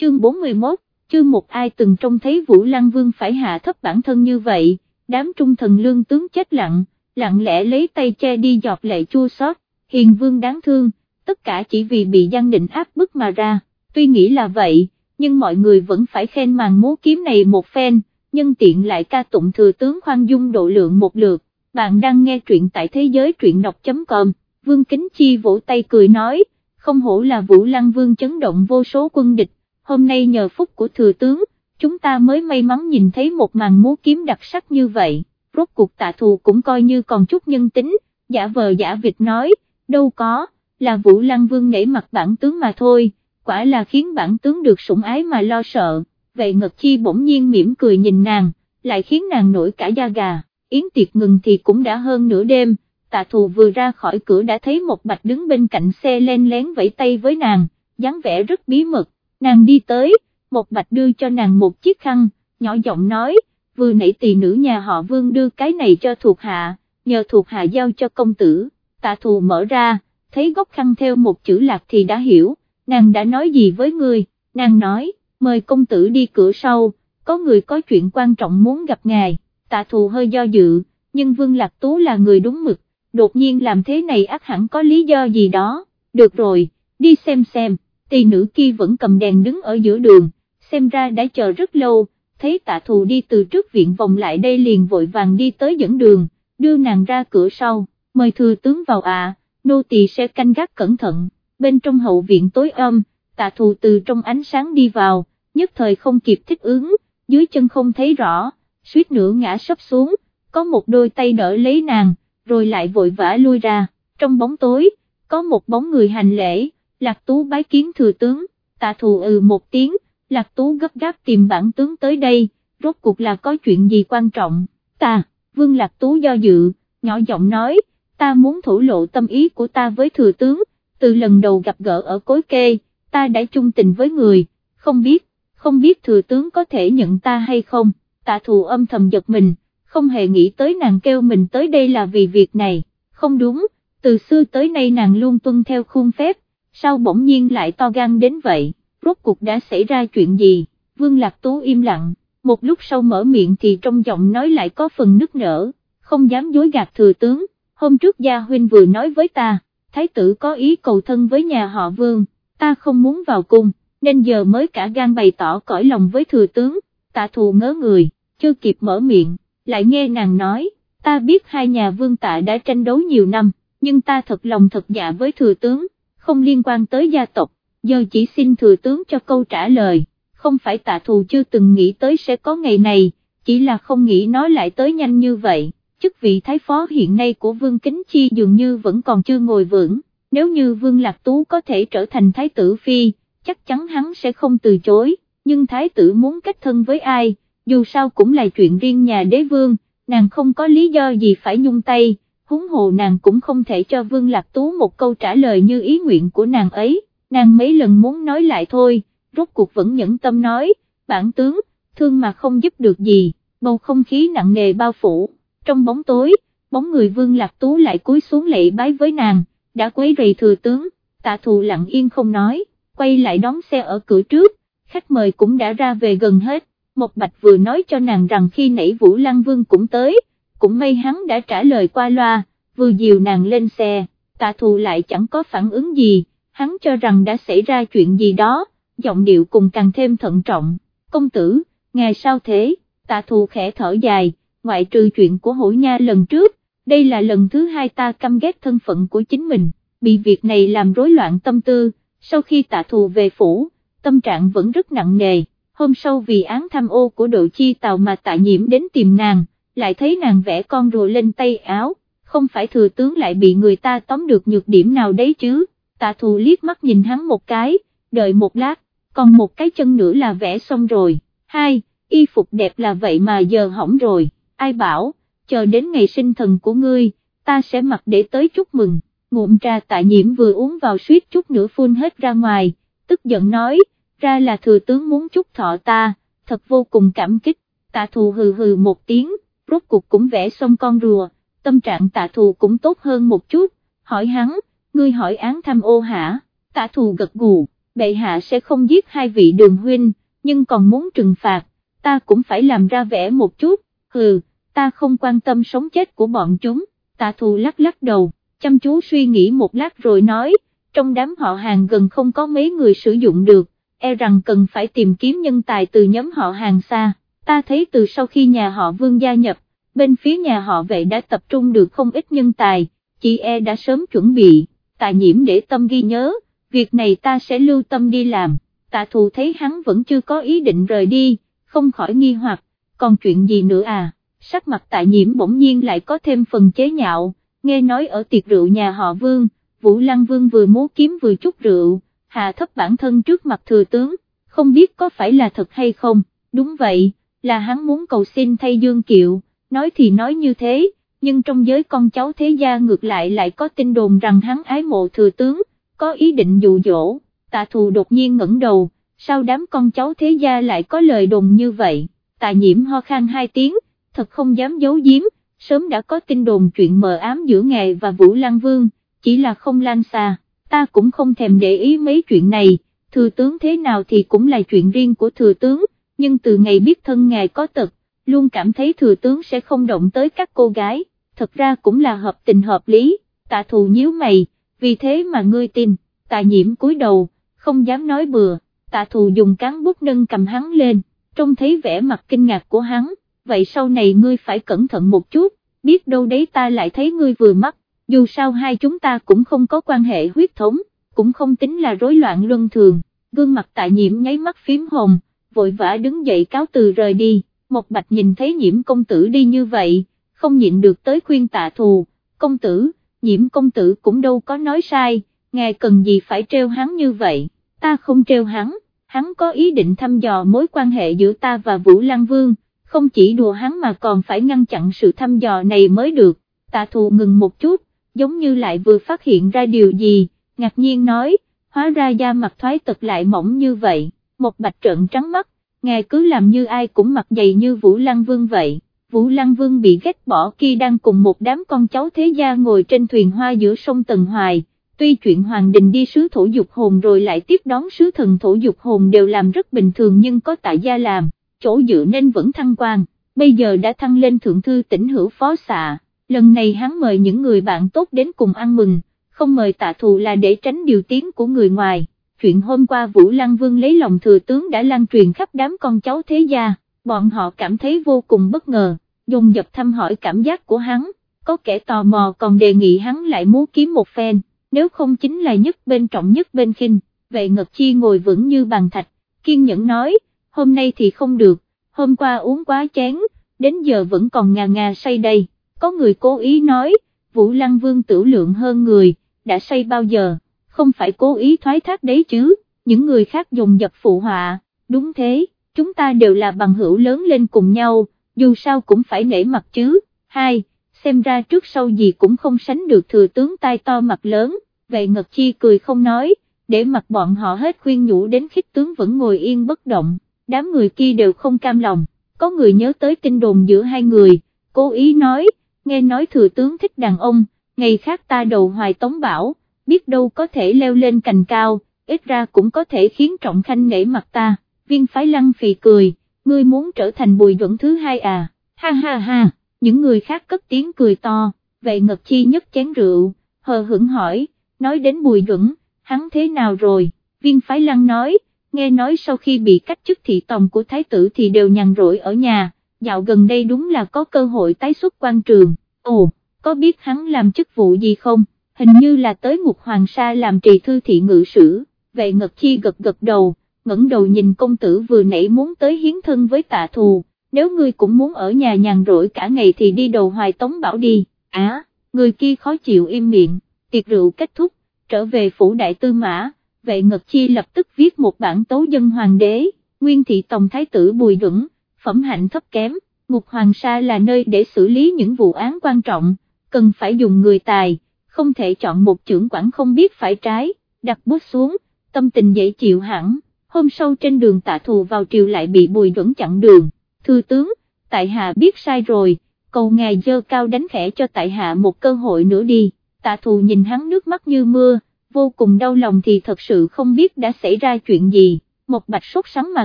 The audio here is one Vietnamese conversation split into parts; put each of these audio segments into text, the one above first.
chương 41, chương một ai từng trông thấy Vũ Lăng Vương phải hạ thấp bản thân như vậy, đám trung thần lương tướng chết lặng, lặng lẽ lấy tay che đi giọt lệ chua xót, hiền vương đáng thương, tất cả chỉ vì bị Giang Định áp bức mà ra, tuy nghĩ là vậy, nhưng mọi người vẫn phải khen màn múa kiếm này một phen, nhân tiện lại ca tụng thừa tướng khoan dung độ lượng một lượt, bạn đang nghe truyện tại thế giới truyện đọc.com, Vương Kính Chi vỗ tay cười nói, không hổ là Vũ Lăng Vương chấn động vô số quân địch, hôm nay nhờ phúc của thừa tướng, chúng ta mới may mắn nhìn thấy một màn múa kiếm đặc sắc như vậy, rốt cuộc tạ thù cũng coi như còn chút nhân tính, giả vờ giả vịt nói, đâu có, là Vũ Lăng Vương nể mặt bản tướng mà thôi, quả là khiến bản tướng được sủng ái mà lo sợ, vậy Ngật Chi bỗng nhiên mỉm cười nhìn nàng, lại khiến nàng nổi cả da gà, yến tiệc ngừng thì cũng đã hơn nửa đêm, tạ thù vừa ra khỏi cửa đã thấy một bạch đứng bên cạnh xe len lén vẫy tay với nàng, dáng vẻ rất bí mật, nàng đi tới, một bạch đưa cho nàng một chiếc khăn, nhỏ giọng nói, vừa nãy tỳ nữ nhà họ vương đưa cái này cho thuộc hạ, nhờ thuộc hạ giao cho công tử, tạ thù mở ra, thấy góc khăn theo một chữ lạc thì đã hiểu, nàng đã nói gì với người, nàng nói, mời công tử đi cửa sau, có người có chuyện quan trọng muốn gặp ngài, tạ thù hơi do dự, nhưng vương lạc tú là người đúng mực, đột nhiên làm thế này ác hẳn có lý do gì đó, được rồi, đi xem xem, tỳ nữ kia vẫn cầm đèn đứng ở giữa đường, xem ra đã chờ rất lâu, thấy tạ thù đi từ trước viện vòng lại đây liền vội vàng đi tới dẫn đường, đưa nàng ra cửa sau, mời thừa tướng vào ạ, nô tỳ sẽ canh gác cẩn thận, bên trong hậu viện tối âm, tạ thù từ trong ánh sáng đi vào, nhất thời không kịp thích ứng, dưới chân không thấy rõ, suýt nữa ngã sấp xuống, có một đôi tay đỡ lấy nàng, rồi lại vội vã lui ra, trong bóng tối, có một bóng người hành lễ, lạc tú bái kiến thừa tướng, tạ thù ừ một tiếng, lạc tú gấp gáp tìm bản tướng tới đây, rốt cuộc là có chuyện gì quan trọng, ta, vương lạc tú do dự, nhỏ giọng nói, ta muốn thổ lộ tâm ý của ta với thừa tướng, từ lần đầu gặp gỡ ở cối kê, ta đã chung tình với người, không biết, không biết thừa tướng có thể nhận ta hay không, tạ thù âm thầm giật mình, không hề nghĩ tới nàng kêu mình tới đây là vì việc này, không đúng, từ xưa tới nay nàng luôn tuân theo khuôn phép, sao bỗng nhiên lại to gan đến vậy, rốt cuộc đã xảy ra chuyện gì, Vương Lạc Tú im lặng, một lúc sau mở miệng thì trong giọng nói lại có phần nức nở, không dám dối gạt thừa tướng, hôm trước gia huynh vừa nói với ta, thái tử có ý cầu thân với nhà họ Vương, ta không muốn vào cung, nên giờ mới cả gan bày tỏ cõi lòng với thừa tướng, tạ thù ngớ người, chưa kịp mở miệng, lại nghe nàng nói, ta biết hai nhà vương tạ đã tranh đấu nhiều năm, nhưng ta thật lòng thật dạ với thừa tướng, không liên quan tới gia tộc, giờ chỉ xin thừa tướng cho câu trả lời, không phải tạ thù chưa từng nghĩ tới sẽ có ngày này, chỉ là không nghĩ nói lại tới nhanh như vậy, chức vị thái phó hiện nay của Vương Kính Chi dường như vẫn còn chưa ngồi vững, nếu như Vương Lạc Tú có thể trở thành thái tử phi, chắc chắn hắn sẽ không từ chối, nhưng thái tử muốn kết thân với ai, dù sao cũng là chuyện riêng nhà đế vương, nàng không có lý do gì phải nhung tay, huống hồ nàng cũng không thể cho Vương Lạc Tú một câu trả lời như ý nguyện của nàng ấy, nàng mấy lần muốn nói lại thôi, rốt cuộc vẫn nhẫn tâm nói, bản tướng, thương mà không giúp được gì, bầu không khí nặng nề bao phủ, trong bóng tối, bóng người Vương Lạc Tú lại cúi xuống lệ bái với nàng, đã quấy rầy thừa tướng, tạ thù lặng yên không nói, quay lại đón xe ở cửa trước, khách mời cũng đã ra về gần hết, một bạch vừa nói cho nàng rằng khi nãy Vũ Lăng Vương cũng tới, cũng may hắn đã trả lời qua loa, vừa dìu nàng lên xe, tạ thù lại chẳng có phản ứng gì, hắn cho rằng đã xảy ra chuyện gì đó, giọng điệu cùng càng thêm thận trọng, công tử, ngày sao thế, tạ thù khẽ thở dài, ngoại trừ chuyện của hổ nha lần trước, đây là lần thứ hai ta căm ghét thân phận của chính mình, bị việc này làm rối loạn tâm tư, sau khi tạ thù về phủ, tâm trạng vẫn rất nặng nề, hôm sau vì án tham ô của đội chi tàu mà tạ nhiễm đến tìm nàng, lại thấy nàng vẽ con rùa lên tay áo, không phải thừa tướng lại bị người ta tóm được nhược điểm nào đấy chứ, tạ thù liếc mắt nhìn hắn một cái, đợi một lát, còn một cái chân nữa là vẽ xong rồi, hai, y phục đẹp là vậy mà giờ hỏng rồi, ai bảo, chờ đến ngày sinh thần của ngươi, ta sẽ mặc để tới chúc mừng, ngụm trà tạ nhiễm vừa uống vào suýt chút nữa phun hết ra ngoài, tức giận nói, ra là thừa tướng muốn chúc thọ ta, thật vô cùng cảm kích, tạ thù hừ hừ một tiếng, rốt cuộc cũng vẽ xong con rùa, tâm trạng tạ thù cũng tốt hơn một chút, hỏi hắn, ngươi hỏi án tham ô hả, tạ thù gật gù, bệ hạ sẽ không giết hai vị đường huynh, nhưng còn muốn trừng phạt, ta cũng phải làm ra vẽ một chút, hừ, ta không quan tâm sống chết của bọn chúng, tạ thù lắc lắc đầu, chăm chú suy nghĩ một lát rồi nói, trong đám họ hàng gần không có mấy người sử dụng được, e rằng cần phải tìm kiếm nhân tài từ nhóm họ hàng xa, ta thấy từ sau khi nhà họ vương gia nhập, bên phía nhà họ vệ đã tập trung được không ít nhân tài, chị e đã sớm chuẩn bị, Tạ nhiễm để tâm ghi nhớ, việc này ta sẽ lưu tâm đi làm, tạ thù thấy hắn vẫn chưa có ý định rời đi, không khỏi nghi hoặc, còn chuyện gì nữa à, sắc mặt tạ nhiễm bỗng nhiên lại có thêm phần chế nhạo, nghe nói ở tiệc rượu nhà họ Vương, Vũ Lăng Vương vừa múa kiếm vừa chút rượu, hạ thấp bản thân trước mặt thừa tướng, không biết có phải là thật hay không, đúng vậy, là hắn muốn cầu xin thay Dương Kiệu, nói thì nói như thế, nhưng trong giới con cháu thế gia ngược lại lại có tin đồn rằng hắn ái mộ thừa tướng, có ý định dụ dỗ, tạ thù đột nhiên ngẩng đầu, sao đám con cháu thế gia lại có lời đồn như vậy, tạ nhiễm ho khan hai tiếng, thật không dám giấu giếm, sớm đã có tin đồn chuyện mờ ám giữa ngài và Vũ Lăng Vương, chỉ là không lan xa, ta cũng không thèm để ý mấy chuyện này, thừa tướng thế nào thì cũng là chuyện riêng của thừa tướng, nhưng từ ngày biết thân ngài có tật, luôn cảm thấy thừa tướng sẽ không động tới các cô gái, thật ra cũng là hợp tình hợp lý, tạ thù nhíu mày, vì thế mà ngươi tin, tạ nhiễm cúi đầu, không dám nói bừa, tạ thù dùng cán bút nâng cầm hắn lên, trông thấy vẻ mặt kinh ngạc của hắn, vậy sau này ngươi phải cẩn thận một chút, biết đâu đấy ta lại thấy ngươi vừa mắt, dù sao hai chúng ta cũng không có quan hệ huyết thống, cũng không tính là rối loạn luân thường, gương mặt tạ nhiễm nháy mắt phím hồng, vội vã đứng dậy cáo từ rời đi, Mộc bạch nhìn thấy nhiễm công tử đi như vậy, không nhịn được tới khuyên tạ thù, công tử, nhiễm công tử cũng đâu có nói sai, ngài cần gì phải treo hắn như vậy, ta không treo hắn, hắn có ý định thăm dò mối quan hệ giữa ta và Vũ Lăng Vương, không chỉ đùa hắn mà còn phải ngăn chặn sự thăm dò này mới được, tạ thù ngừng một chút, giống như lại vừa phát hiện ra điều gì, ngạc nhiên nói, hóa ra da mặt thoái tật lại mỏng như vậy, một bạch trận trắng mắt, ngài cứ làm như ai cũng mặt dày như Vũ Lăng Vương vậy. Vũ Lăng Vương bị ghét bỏ khi đang cùng một đám con cháu thế gia ngồi trên thuyền hoa giữa sông Tần Hoài, tuy chuyện Hoàng Đình đi sứ thổ dục hồn rồi lại tiếp đón sứ thần thổ dục hồn đều làm rất bình thường nhưng có tại gia làm, chỗ dựa nên vẫn thăng quan, bây giờ đã thăng lên thượng thư tỉnh hữu phó xạ, lần này hắn mời những người bạn tốt đến cùng ăn mừng, không mời tạ thù là để tránh điều tiếng của người ngoài, chuyện hôm qua Vũ Lăng Vương lấy lòng thừa tướng đã lan truyền khắp đám con cháu thế gia, bọn họ cảm thấy vô cùng bất ngờ, dùng dập thăm hỏi cảm giác của hắn, có kẻ tò mò còn đề nghị hắn lại muốn kiếm một phen, nếu không chính là nhất bên trọng nhất bên khinh, vệ ngật chi ngồi vững như bàn thạch, kiên nhẫn nói, hôm nay thì không được, hôm qua uống quá chén, đến giờ vẫn còn ngà ngà say đây, có người cố ý nói, Vũ Lăng Vương tử lượng hơn người, đã say bao giờ, không phải cố ý thoái thác đấy chứ, những người khác dùng dập phụ họa, đúng thế, chúng ta đều là bằng hữu lớn lên cùng nhau, dù sao cũng phải nể mặt chứ, hai, xem ra trước sau gì cũng không sánh được thừa tướng tai to mặt lớn, vệ ngật chi cười không nói, để mặt bọn họ hết khuyên nhủ đến khích tướng vẫn ngồi yên bất động, đám người kia đều không cam lòng, có người nhớ tới tin đồn giữa hai người, cố ý nói, nghe nói thừa tướng thích đàn ông, ngày khác ta đầu hoài tống bảo, biết đâu có thể leo lên cành cao, ít ra cũng có thể khiến trọng khanh nể mặt ta, viên phái lăng phì cười, ngươi muốn trở thành bùi duẩn thứ hai à, ha ha ha, những người khác cất tiếng cười to, vệ ngật chi nhất chén rượu, hờ hững hỏi, nói đến bùi duẩn, hắn thế nào rồi, viên phái lăng nói, nghe nói sau khi bị cách chức thị tòng của thái tử thì đều nhàn rỗi ở nhà, dạo gần đây đúng là có cơ hội tái xuất quan trường, ồ, có biết hắn làm chức vụ gì không, hình như là tới ngục hoàng sa làm trì thư thị ngự sử, vệ ngật chi gật gật đầu, ngẩng đầu nhìn công tử vừa nãy muốn tới hiến thân với tạ thù, nếu ngươi cũng muốn ở nhà nhàn rỗi cả ngày thì đi đầu hoài tống bảo đi, á, người kia khó chịu im miệng, tiệc rượu kết thúc, trở về phủ đại tư mã, vệ ngật chi lập tức viết một bản tấu dân hoàng đế, nguyên thị tổng thái tử bùi duẩn, phẩm hạnh thấp kém, ngục hoàng sa là nơi để xử lý những vụ án quan trọng, cần phải dùng người tài, không thể chọn một trưởng quản không biết phải trái, đặt bút xuống, tâm tình dễ chịu hẳn. Hôm sau trên đường tạ thù vào triều lại bị bùi vẫn chặn đường, thư tướng, tại hạ biết sai rồi, cầu ngài dơ cao đánh khẽ cho tại hạ một cơ hội nữa đi, tạ thù nhìn hắn nước mắt như mưa, vô cùng đau lòng thì thật sự không biết đã xảy ra chuyện gì, một bạch sốt sắng mà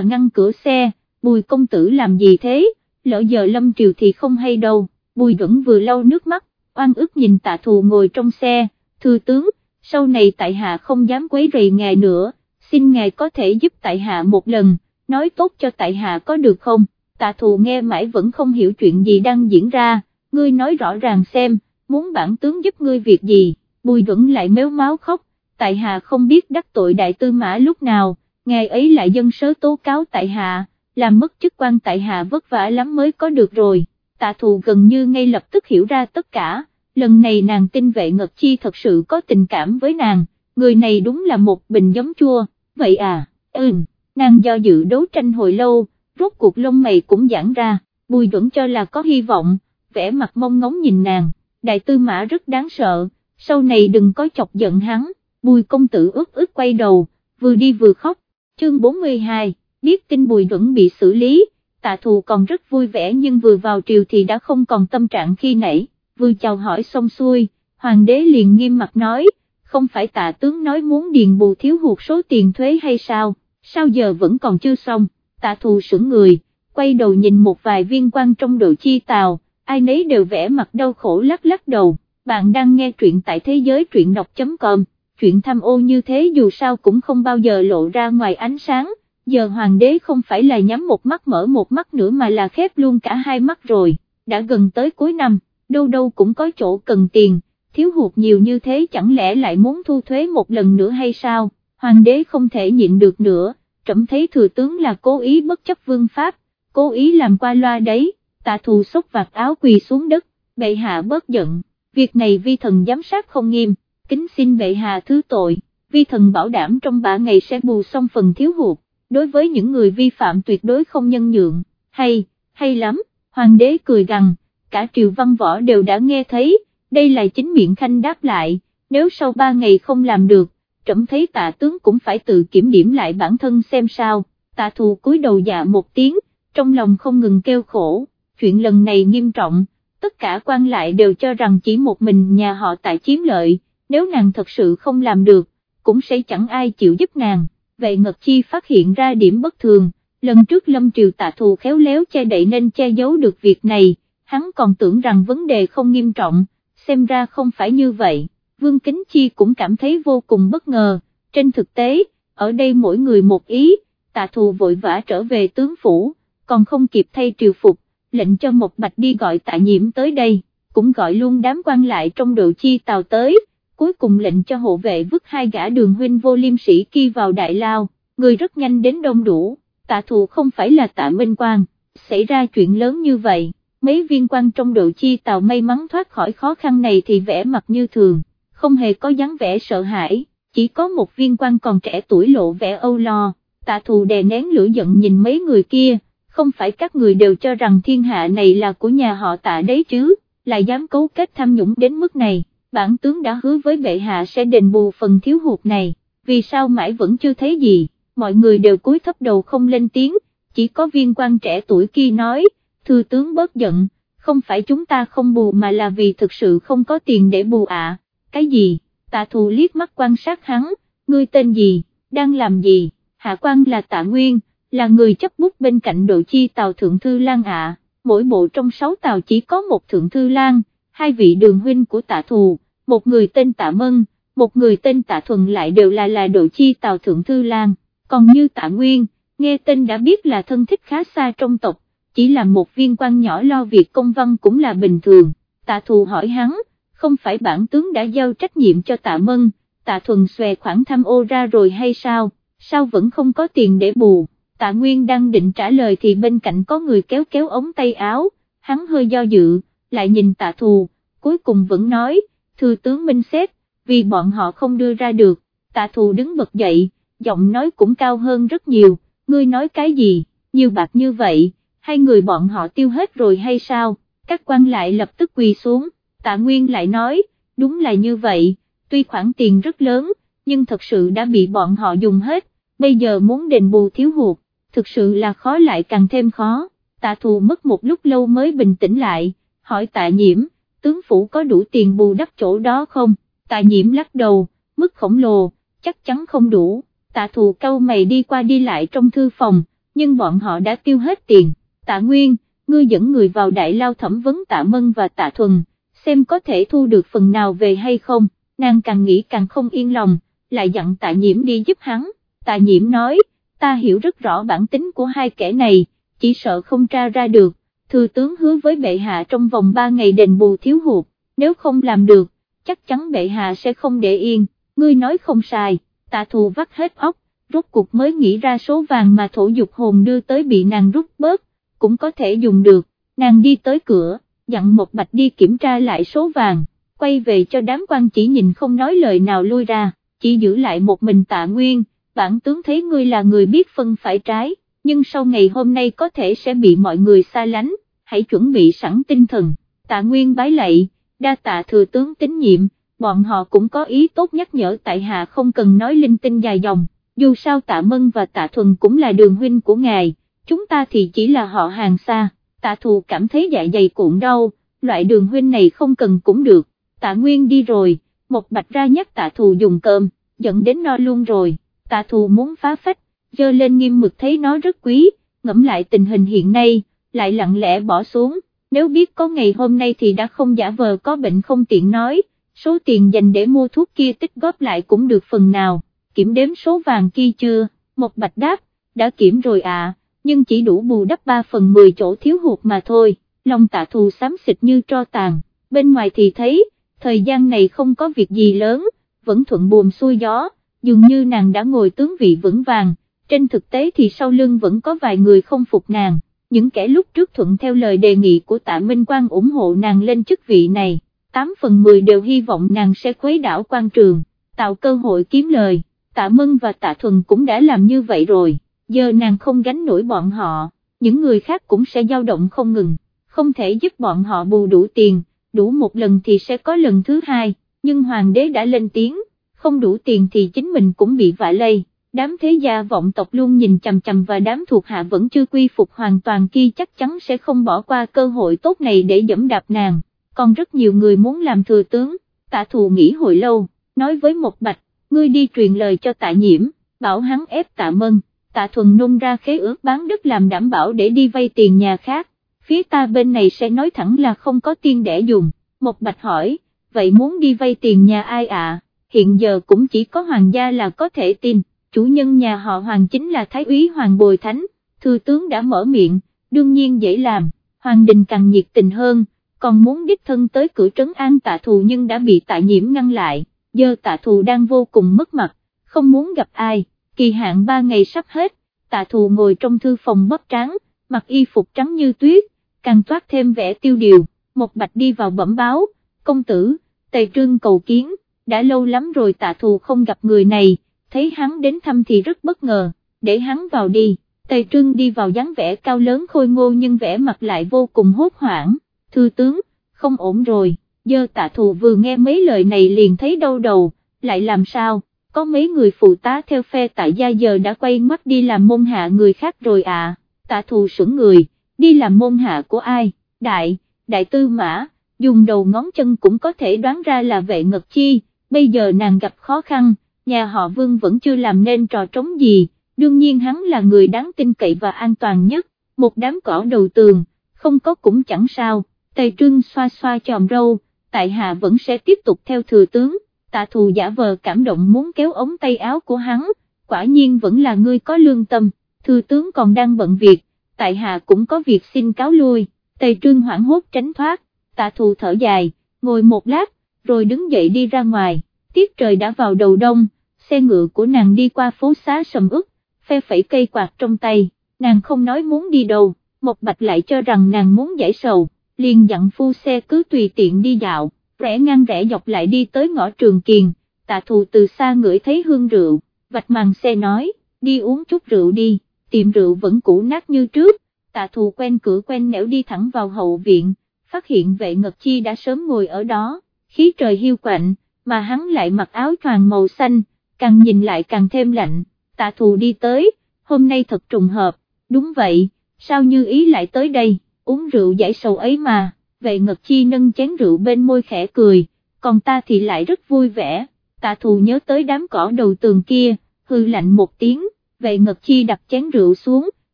ngăn cửa xe, bùi công tử làm gì thế, lỡ giờ lâm triều thì không hay đâu, bùi vẫn vừa lau nước mắt, oan ức nhìn tạ thù ngồi trong xe, thư tướng, sau này tại hạ không dám quấy rầy ngài nữa, xin ngài có thể giúp tại hạ một lần, nói tốt cho tại hạ có được không, tạ thù nghe mãi vẫn không hiểu chuyện gì đang diễn ra, ngươi nói rõ ràng xem, muốn bản tướng giúp ngươi việc gì, bùi vẫn lại méo máu khóc, tại hạ không biết đắc tội đại tư mã lúc nào, ngài ấy lại dân sớ tố cáo tại hạ, làm mất chức quan tại hạ vất vả lắm mới có được rồi, tạ thù gần như ngay lập tức hiểu ra tất cả, lần này nàng tin vệ ngật chi thật sự có tình cảm với nàng, người này đúng là một bình giống chua, vậy à, ừm, nàng do dự đấu tranh hồi lâu, rốt cuộc lông mày cũng giãn ra, bùi duẩn cho là có hy vọng, vẻ mặt mong ngóng nhìn nàng, đại tư mã rất đáng sợ, sau này đừng có chọc giận hắn, bùi công tử ướt ướt quay đầu, vừa đi vừa khóc, chương 42, biết tin bùi duẩn bị xử lý, tạ thù còn rất vui vẻ nhưng vừa vào triều thì đã không còn tâm trạng khi nãy, vừa chào hỏi xong xuôi, hoàng đế liền nghiêm mặt nói, không phải tạ tướng nói muốn điền bù thiếu hụt số tiền thuế hay sao, sao giờ vẫn còn chưa xong, tạ thù sững người, quay đầu nhìn một vài viên quan trong đội chi tàu, ai nấy đều vẽ mặt đau khổ lắc lắc đầu, bạn đang nghe truyện tại thế giới truyện đọc.com, chuyện tham ô như thế dù sao cũng không bao giờ lộ ra ngoài ánh sáng, giờ hoàng đế không phải là nhắm một mắt mở một mắt nữa mà là khép luôn cả hai mắt rồi, đã gần tới cuối năm, đâu đâu cũng có chỗ cần tiền, thiếu hụt nhiều như thế chẳng lẽ lại muốn thu thuế một lần nữa hay sao, hoàng đế không thể nhịn được nữa, trẫm thấy thừa tướng là cố ý bất chấp vương pháp, cố ý làm qua loa đấy, tạ thù xốc vạt áo quỳ xuống đất, bệ hạ bớt giận, việc này vi thần giám sát không nghiêm, kính xin bệ hạ thứ tội, vi thần bảo đảm trong ba ngày sẽ bù xong phần thiếu hụt, đối với những người vi phạm tuyệt đối không nhân nhượng, hay, hay lắm, hoàng đế cười rằng, cả triều văn võ đều đã nghe thấy, đây là chính miệng khanh đáp lại, nếu sau ba ngày không làm được, trẫm thấy tạ tướng cũng phải tự kiểm điểm lại bản thân xem sao, tạ thù cúi đầu dạ một tiếng, trong lòng không ngừng kêu khổ, chuyện lần này nghiêm trọng, tất cả quan lại đều cho rằng chỉ một mình nhà họ tại chiếm lợi, nếu nàng thật sự không làm được, cũng sẽ chẳng ai chịu giúp nàng, vậy Ngật Chi phát hiện ra điểm bất thường, lần trước Lâm Triều tạ thù khéo léo che đậy nên che giấu được việc này, hắn còn tưởng rằng vấn đề không nghiêm trọng, xem ra không phải như vậy, Vương Kính Chi cũng cảm thấy vô cùng bất ngờ, trên thực tế, ở đây mỗi người một ý, tạ thù vội vã trở về tướng phủ, còn không kịp thay triều phục, lệnh cho một bạch đi gọi tạ nhiễm tới đây, cũng gọi luôn đám quan lại trong đội chi tàu tới, cuối cùng lệnh cho hộ vệ vứt hai gã đường huynh vô liêm sĩ kia vào đại lao, người rất nhanh đến đông đủ, tạ thù không phải là tạ minh quang, xảy ra chuyện lớn như vậy, mấy viên quan trong đội chi tàu may mắn thoát khỏi khó khăn này thì vẽ mặt như thường, không hề có dáng vẻ sợ hãi, chỉ có một viên quan còn trẻ tuổi lộ vẻ âu lo, tạ thù đè nén lửa giận nhìn mấy người kia, không phải các người đều cho rằng thiên hạ này là của nhà họ tạ đấy chứ, lại dám cấu kết tham nhũng đến mức này, bản tướng đã hứa với bệ hạ sẽ đền bù phần thiếu hụt này, vì sao mãi vẫn chưa thấy gì, mọi người đều cúi thấp đầu không lên tiếng, chỉ có viên quan trẻ tuổi kia nói, thư tướng bớt giận, không phải chúng ta không bù mà là vì thực sự không có tiền để bù ạ, cái gì, tạ thù liếc mắt quan sát hắn, ngươi tên gì, đang làm gì, hạ quan là tạ nguyên, là người chấp bút bên cạnh đội chi tàu Thượng Thư Lan ạ, mỗi bộ trong sáu tàu chỉ có một Thượng Thư Lan, hai vị đường huynh của tạ thù, một người tên tạ Mân, một người tên tạ Thuần lại đều là là đội chi tàu Thượng Thư Lan, còn như tạ Nguyên, nghe tên đã biết là thân thích khá xa trong tộc, chỉ là một viên quan nhỏ lo việc công văn cũng là bình thường, tạ thù hỏi hắn, không phải bản tướng đã giao trách nhiệm cho tạ Mân, tạ Thuần xòe khoản tham ô ra rồi hay sao, sao vẫn không có tiền để bù? Tạ Nguyên đang định trả lời thì bên cạnh có người kéo kéo ống tay áo, hắn hơi do dự, lại nhìn tạ thù, cuối cùng vẫn nói, thư tướng minh xét, vì bọn họ không đưa ra được, tạ thù đứng bật dậy, giọng nói cũng cao hơn rất nhiều, ngươi nói cái gì, nhiều bạc như vậy, hai người bọn họ tiêu hết rồi hay sao, các quan lại lập tức quỳ xuống, tạ Nguyên lại nói, đúng là như vậy, tuy khoản tiền rất lớn, nhưng thật sự đã bị bọn họ dùng hết, bây giờ muốn đền bù thiếu hụt, thực sự là khó lại càng thêm khó, tạ thù mất một lúc lâu mới bình tĩnh lại, hỏi tạ nhiễm, tướng phủ có đủ tiền bù đắp chỗ đó không, tạ nhiễm lắc đầu, mức khổng lồ, chắc chắn không đủ, tạ thù câu mày đi qua đi lại trong thư phòng, nhưng bọn họ đã tiêu hết tiền, tạ nguyên, ngươi dẫn người vào đại lao thẩm vấn tạ mân và tạ thuần, xem có thể thu được phần nào về hay không, nàng càng nghĩ càng không yên lòng, lại dặn tạ nhiễm đi giúp hắn, tạ nhiễm nói, ta hiểu rất rõ bản tính của hai kẻ này, chỉ sợ không tra ra được, thư tướng hứa với bệ hạ trong vòng 3 ngày đền bù thiếu hụt, nếu không làm được, chắc chắn bệ hạ sẽ không để yên, ngươi nói không sai, tạ thù vắt hết óc, rốt cuộc mới nghĩ ra số vàng mà thổ dục hồn đưa tới bị nàng rút bớt, cũng có thể dùng được, nàng đi tới cửa, dặn một bạch đi kiểm tra lại số vàng, quay về cho đám quan chỉ nhìn không nói lời nào lui ra, chỉ giữ lại một mình tạ nguyên, bản tướng thấy ngươi là người biết phân phải trái, nhưng sau ngày hôm nay có thể sẽ bị mọi người xa lánh, hãy chuẩn bị sẵn tinh thần, tạ nguyên bái lạy, đa tạ thừa tướng tín nhiệm, bọn họ cũng có ý tốt nhắc nhở tại hạ không cần nói linh tinh dài dòng, dù sao tạ mân và tạ thuần cũng là đường huynh của ngài, chúng ta thì chỉ là họ hàng xa, tạ thù cảm thấy dạ dày cuộn đau, loại đường huynh này không cần cũng được, tạ nguyên đi rồi, một bạch ra nhắc tạ thù dùng cơm, dẫn đến no luôn rồi, tạ thù muốn phá phách, dơ lên nghiêm mực thấy nó rất quý, ngẫm lại tình hình hiện nay, lại lặng lẽ bỏ xuống, nếu biết có ngày hôm nay thì đã không giả vờ có bệnh không tiện nói, số tiền dành để mua thuốc kia tích góp lại cũng được phần nào, kiểm đếm số vàng kia chưa, một bạch đáp, đã kiểm rồi à, nhưng chỉ đủ bù đắp 3 phần 10 chỗ thiếu hụt mà thôi, lòng tạ thù xám xịt như tro tàn, bên ngoài thì thấy, thời gian này không có việc gì lớn, vẫn thuận buồm xuôi gió, dường như nàng đã ngồi tướng vị vững vàng, trên thực tế thì sau lưng vẫn có vài người không phục nàng, những kẻ lúc trước thuận theo lời đề nghị của tạ Minh Quang ủng hộ nàng lên chức vị này, 8 phần 10 đều hy vọng nàng sẽ khuấy đảo quan trường, tạo cơ hội kiếm lời, tạ Mân và tạ Thuần cũng đã làm như vậy rồi, giờ nàng không gánh nổi bọn họ, những người khác cũng sẽ dao động không ngừng, không thể giúp bọn họ bù đủ tiền, đủ một lần thì sẽ có lần thứ hai, nhưng hoàng đế đã lên tiếng, không đủ tiền thì chính mình cũng bị vạ lây đám thế gia vọng tộc luôn nhìn chằm chằm và đám thuộc hạ vẫn chưa quy phục hoàn toàn kia chắc chắn sẽ không bỏ qua cơ hội tốt này để dẫm đạp nàng, còn rất nhiều người muốn làm thừa tướng, tạ thù nghĩ hồi lâu, nói với một bạch, ngươi đi truyền lời cho tạ nhiễm, bảo hắn ép tạ mân, tạ thuần nôn ra khế ước bán đất làm đảm bảo để đi vay tiền nhà khác, phía ta bên này sẽ nói thẳng là không có tiền để dùng, một bạch hỏi, vậy muốn đi vay tiền nhà ai ạ, hiện giờ cũng chỉ có hoàng gia là có thể tin. Chủ nhân nhà họ Hoàng chính là Thái úy Hoàng Bồi Thánh, thư tướng đã mở miệng, đương nhiên dễ làm, Hoàng Đình càng nhiệt tình hơn, còn muốn đích thân tới cửa trấn an tạ thù nhưng đã bị tạ nhiễm ngăn lại, giờ tạ thù đang vô cùng mất mặt, không muốn gặp ai, kỳ hạn 3 ngày sắp hết, tạ thù ngồi trong thư phòng bóp trắng, mặc y phục trắng như tuyết, càng toát thêm vẻ tiêu điều, một bạch đi vào bẩm báo, công tử, tề trương cầu kiến, đã lâu lắm rồi tạ thù không gặp người này, thấy hắn đến thăm thì rất bất ngờ, để hắn vào đi, Tề Trương đi vào dáng vẻ cao lớn khôi ngô nhưng vẻ mặt lại vô cùng hốt hoảng, thư tướng, không ổn rồi, dơ tạ thù vừa nghe mấy lời này liền thấy đau đầu, lại làm sao, có mấy người phụ tá theo phe tại gia giờ đã quay mắt đi làm môn hạ người khác rồi à, tạ thù sững người, đi làm môn hạ của ai, đại, đại tư mã, dùng đầu ngón chân cũng có thể đoán ra là vệ ngật chi, bây giờ nàng gặp khó khăn, nhà họ Vương vẫn chưa làm nên trò trống gì, đương nhiên hắn là người đáng tin cậy và an toàn nhất, một đám cỏ đầu tường, không có cũng chẳng sao, Tề Trương xoa xoa chòm râu, tại hạ vẫn sẽ tiếp tục theo thừa tướng, tạ thù giả vờ cảm động muốn kéo ống tay áo của hắn, quả nhiên vẫn là ngươi có lương tâm, thừa tướng còn đang bận việc, tại hạ cũng có việc xin cáo lui, Tề Trương hoảng hốt tránh thoát, tạ thù thở dài, ngồi một lát, rồi đứng dậy đi ra ngoài, tiết trời đã vào đầu đông, xe ngựa của nàng đi qua phố xá sầm ức, phe phẩy cây quạt trong tay, nàng không nói muốn đi đâu, một bạch lại cho rằng nàng muốn giải sầu, liền dặn phu xe cứ tùy tiện đi dạo, rẽ ngang rẽ dọc lại đi tới ngõ trường kiền, tạ thù từ xa ngửi thấy hương rượu, vạch màn xe nói, đi uống chút rượu đi, tiệm rượu vẫn cũ nát như trước, tạ thù quen cửa quen nẻo đi thẳng vào hậu viện, phát hiện vệ ngật chi đã sớm ngồi ở đó, khí trời hiu quạnh, mà hắn lại mặc áo choàng màu xanh, càng nhìn lại càng thêm lạnh, tạ thù đi tới, hôm nay thật trùng hợp, đúng vậy, sao như ý lại tới đây, uống rượu giải sầu ấy mà, về Ngật Chi nâng chén rượu bên môi khẽ cười, còn ta thì lại rất vui vẻ, tạ thù nhớ tới đám cỏ đầu tường kia, hư lạnh một tiếng, vệ ngật chi đặt chén rượu xuống,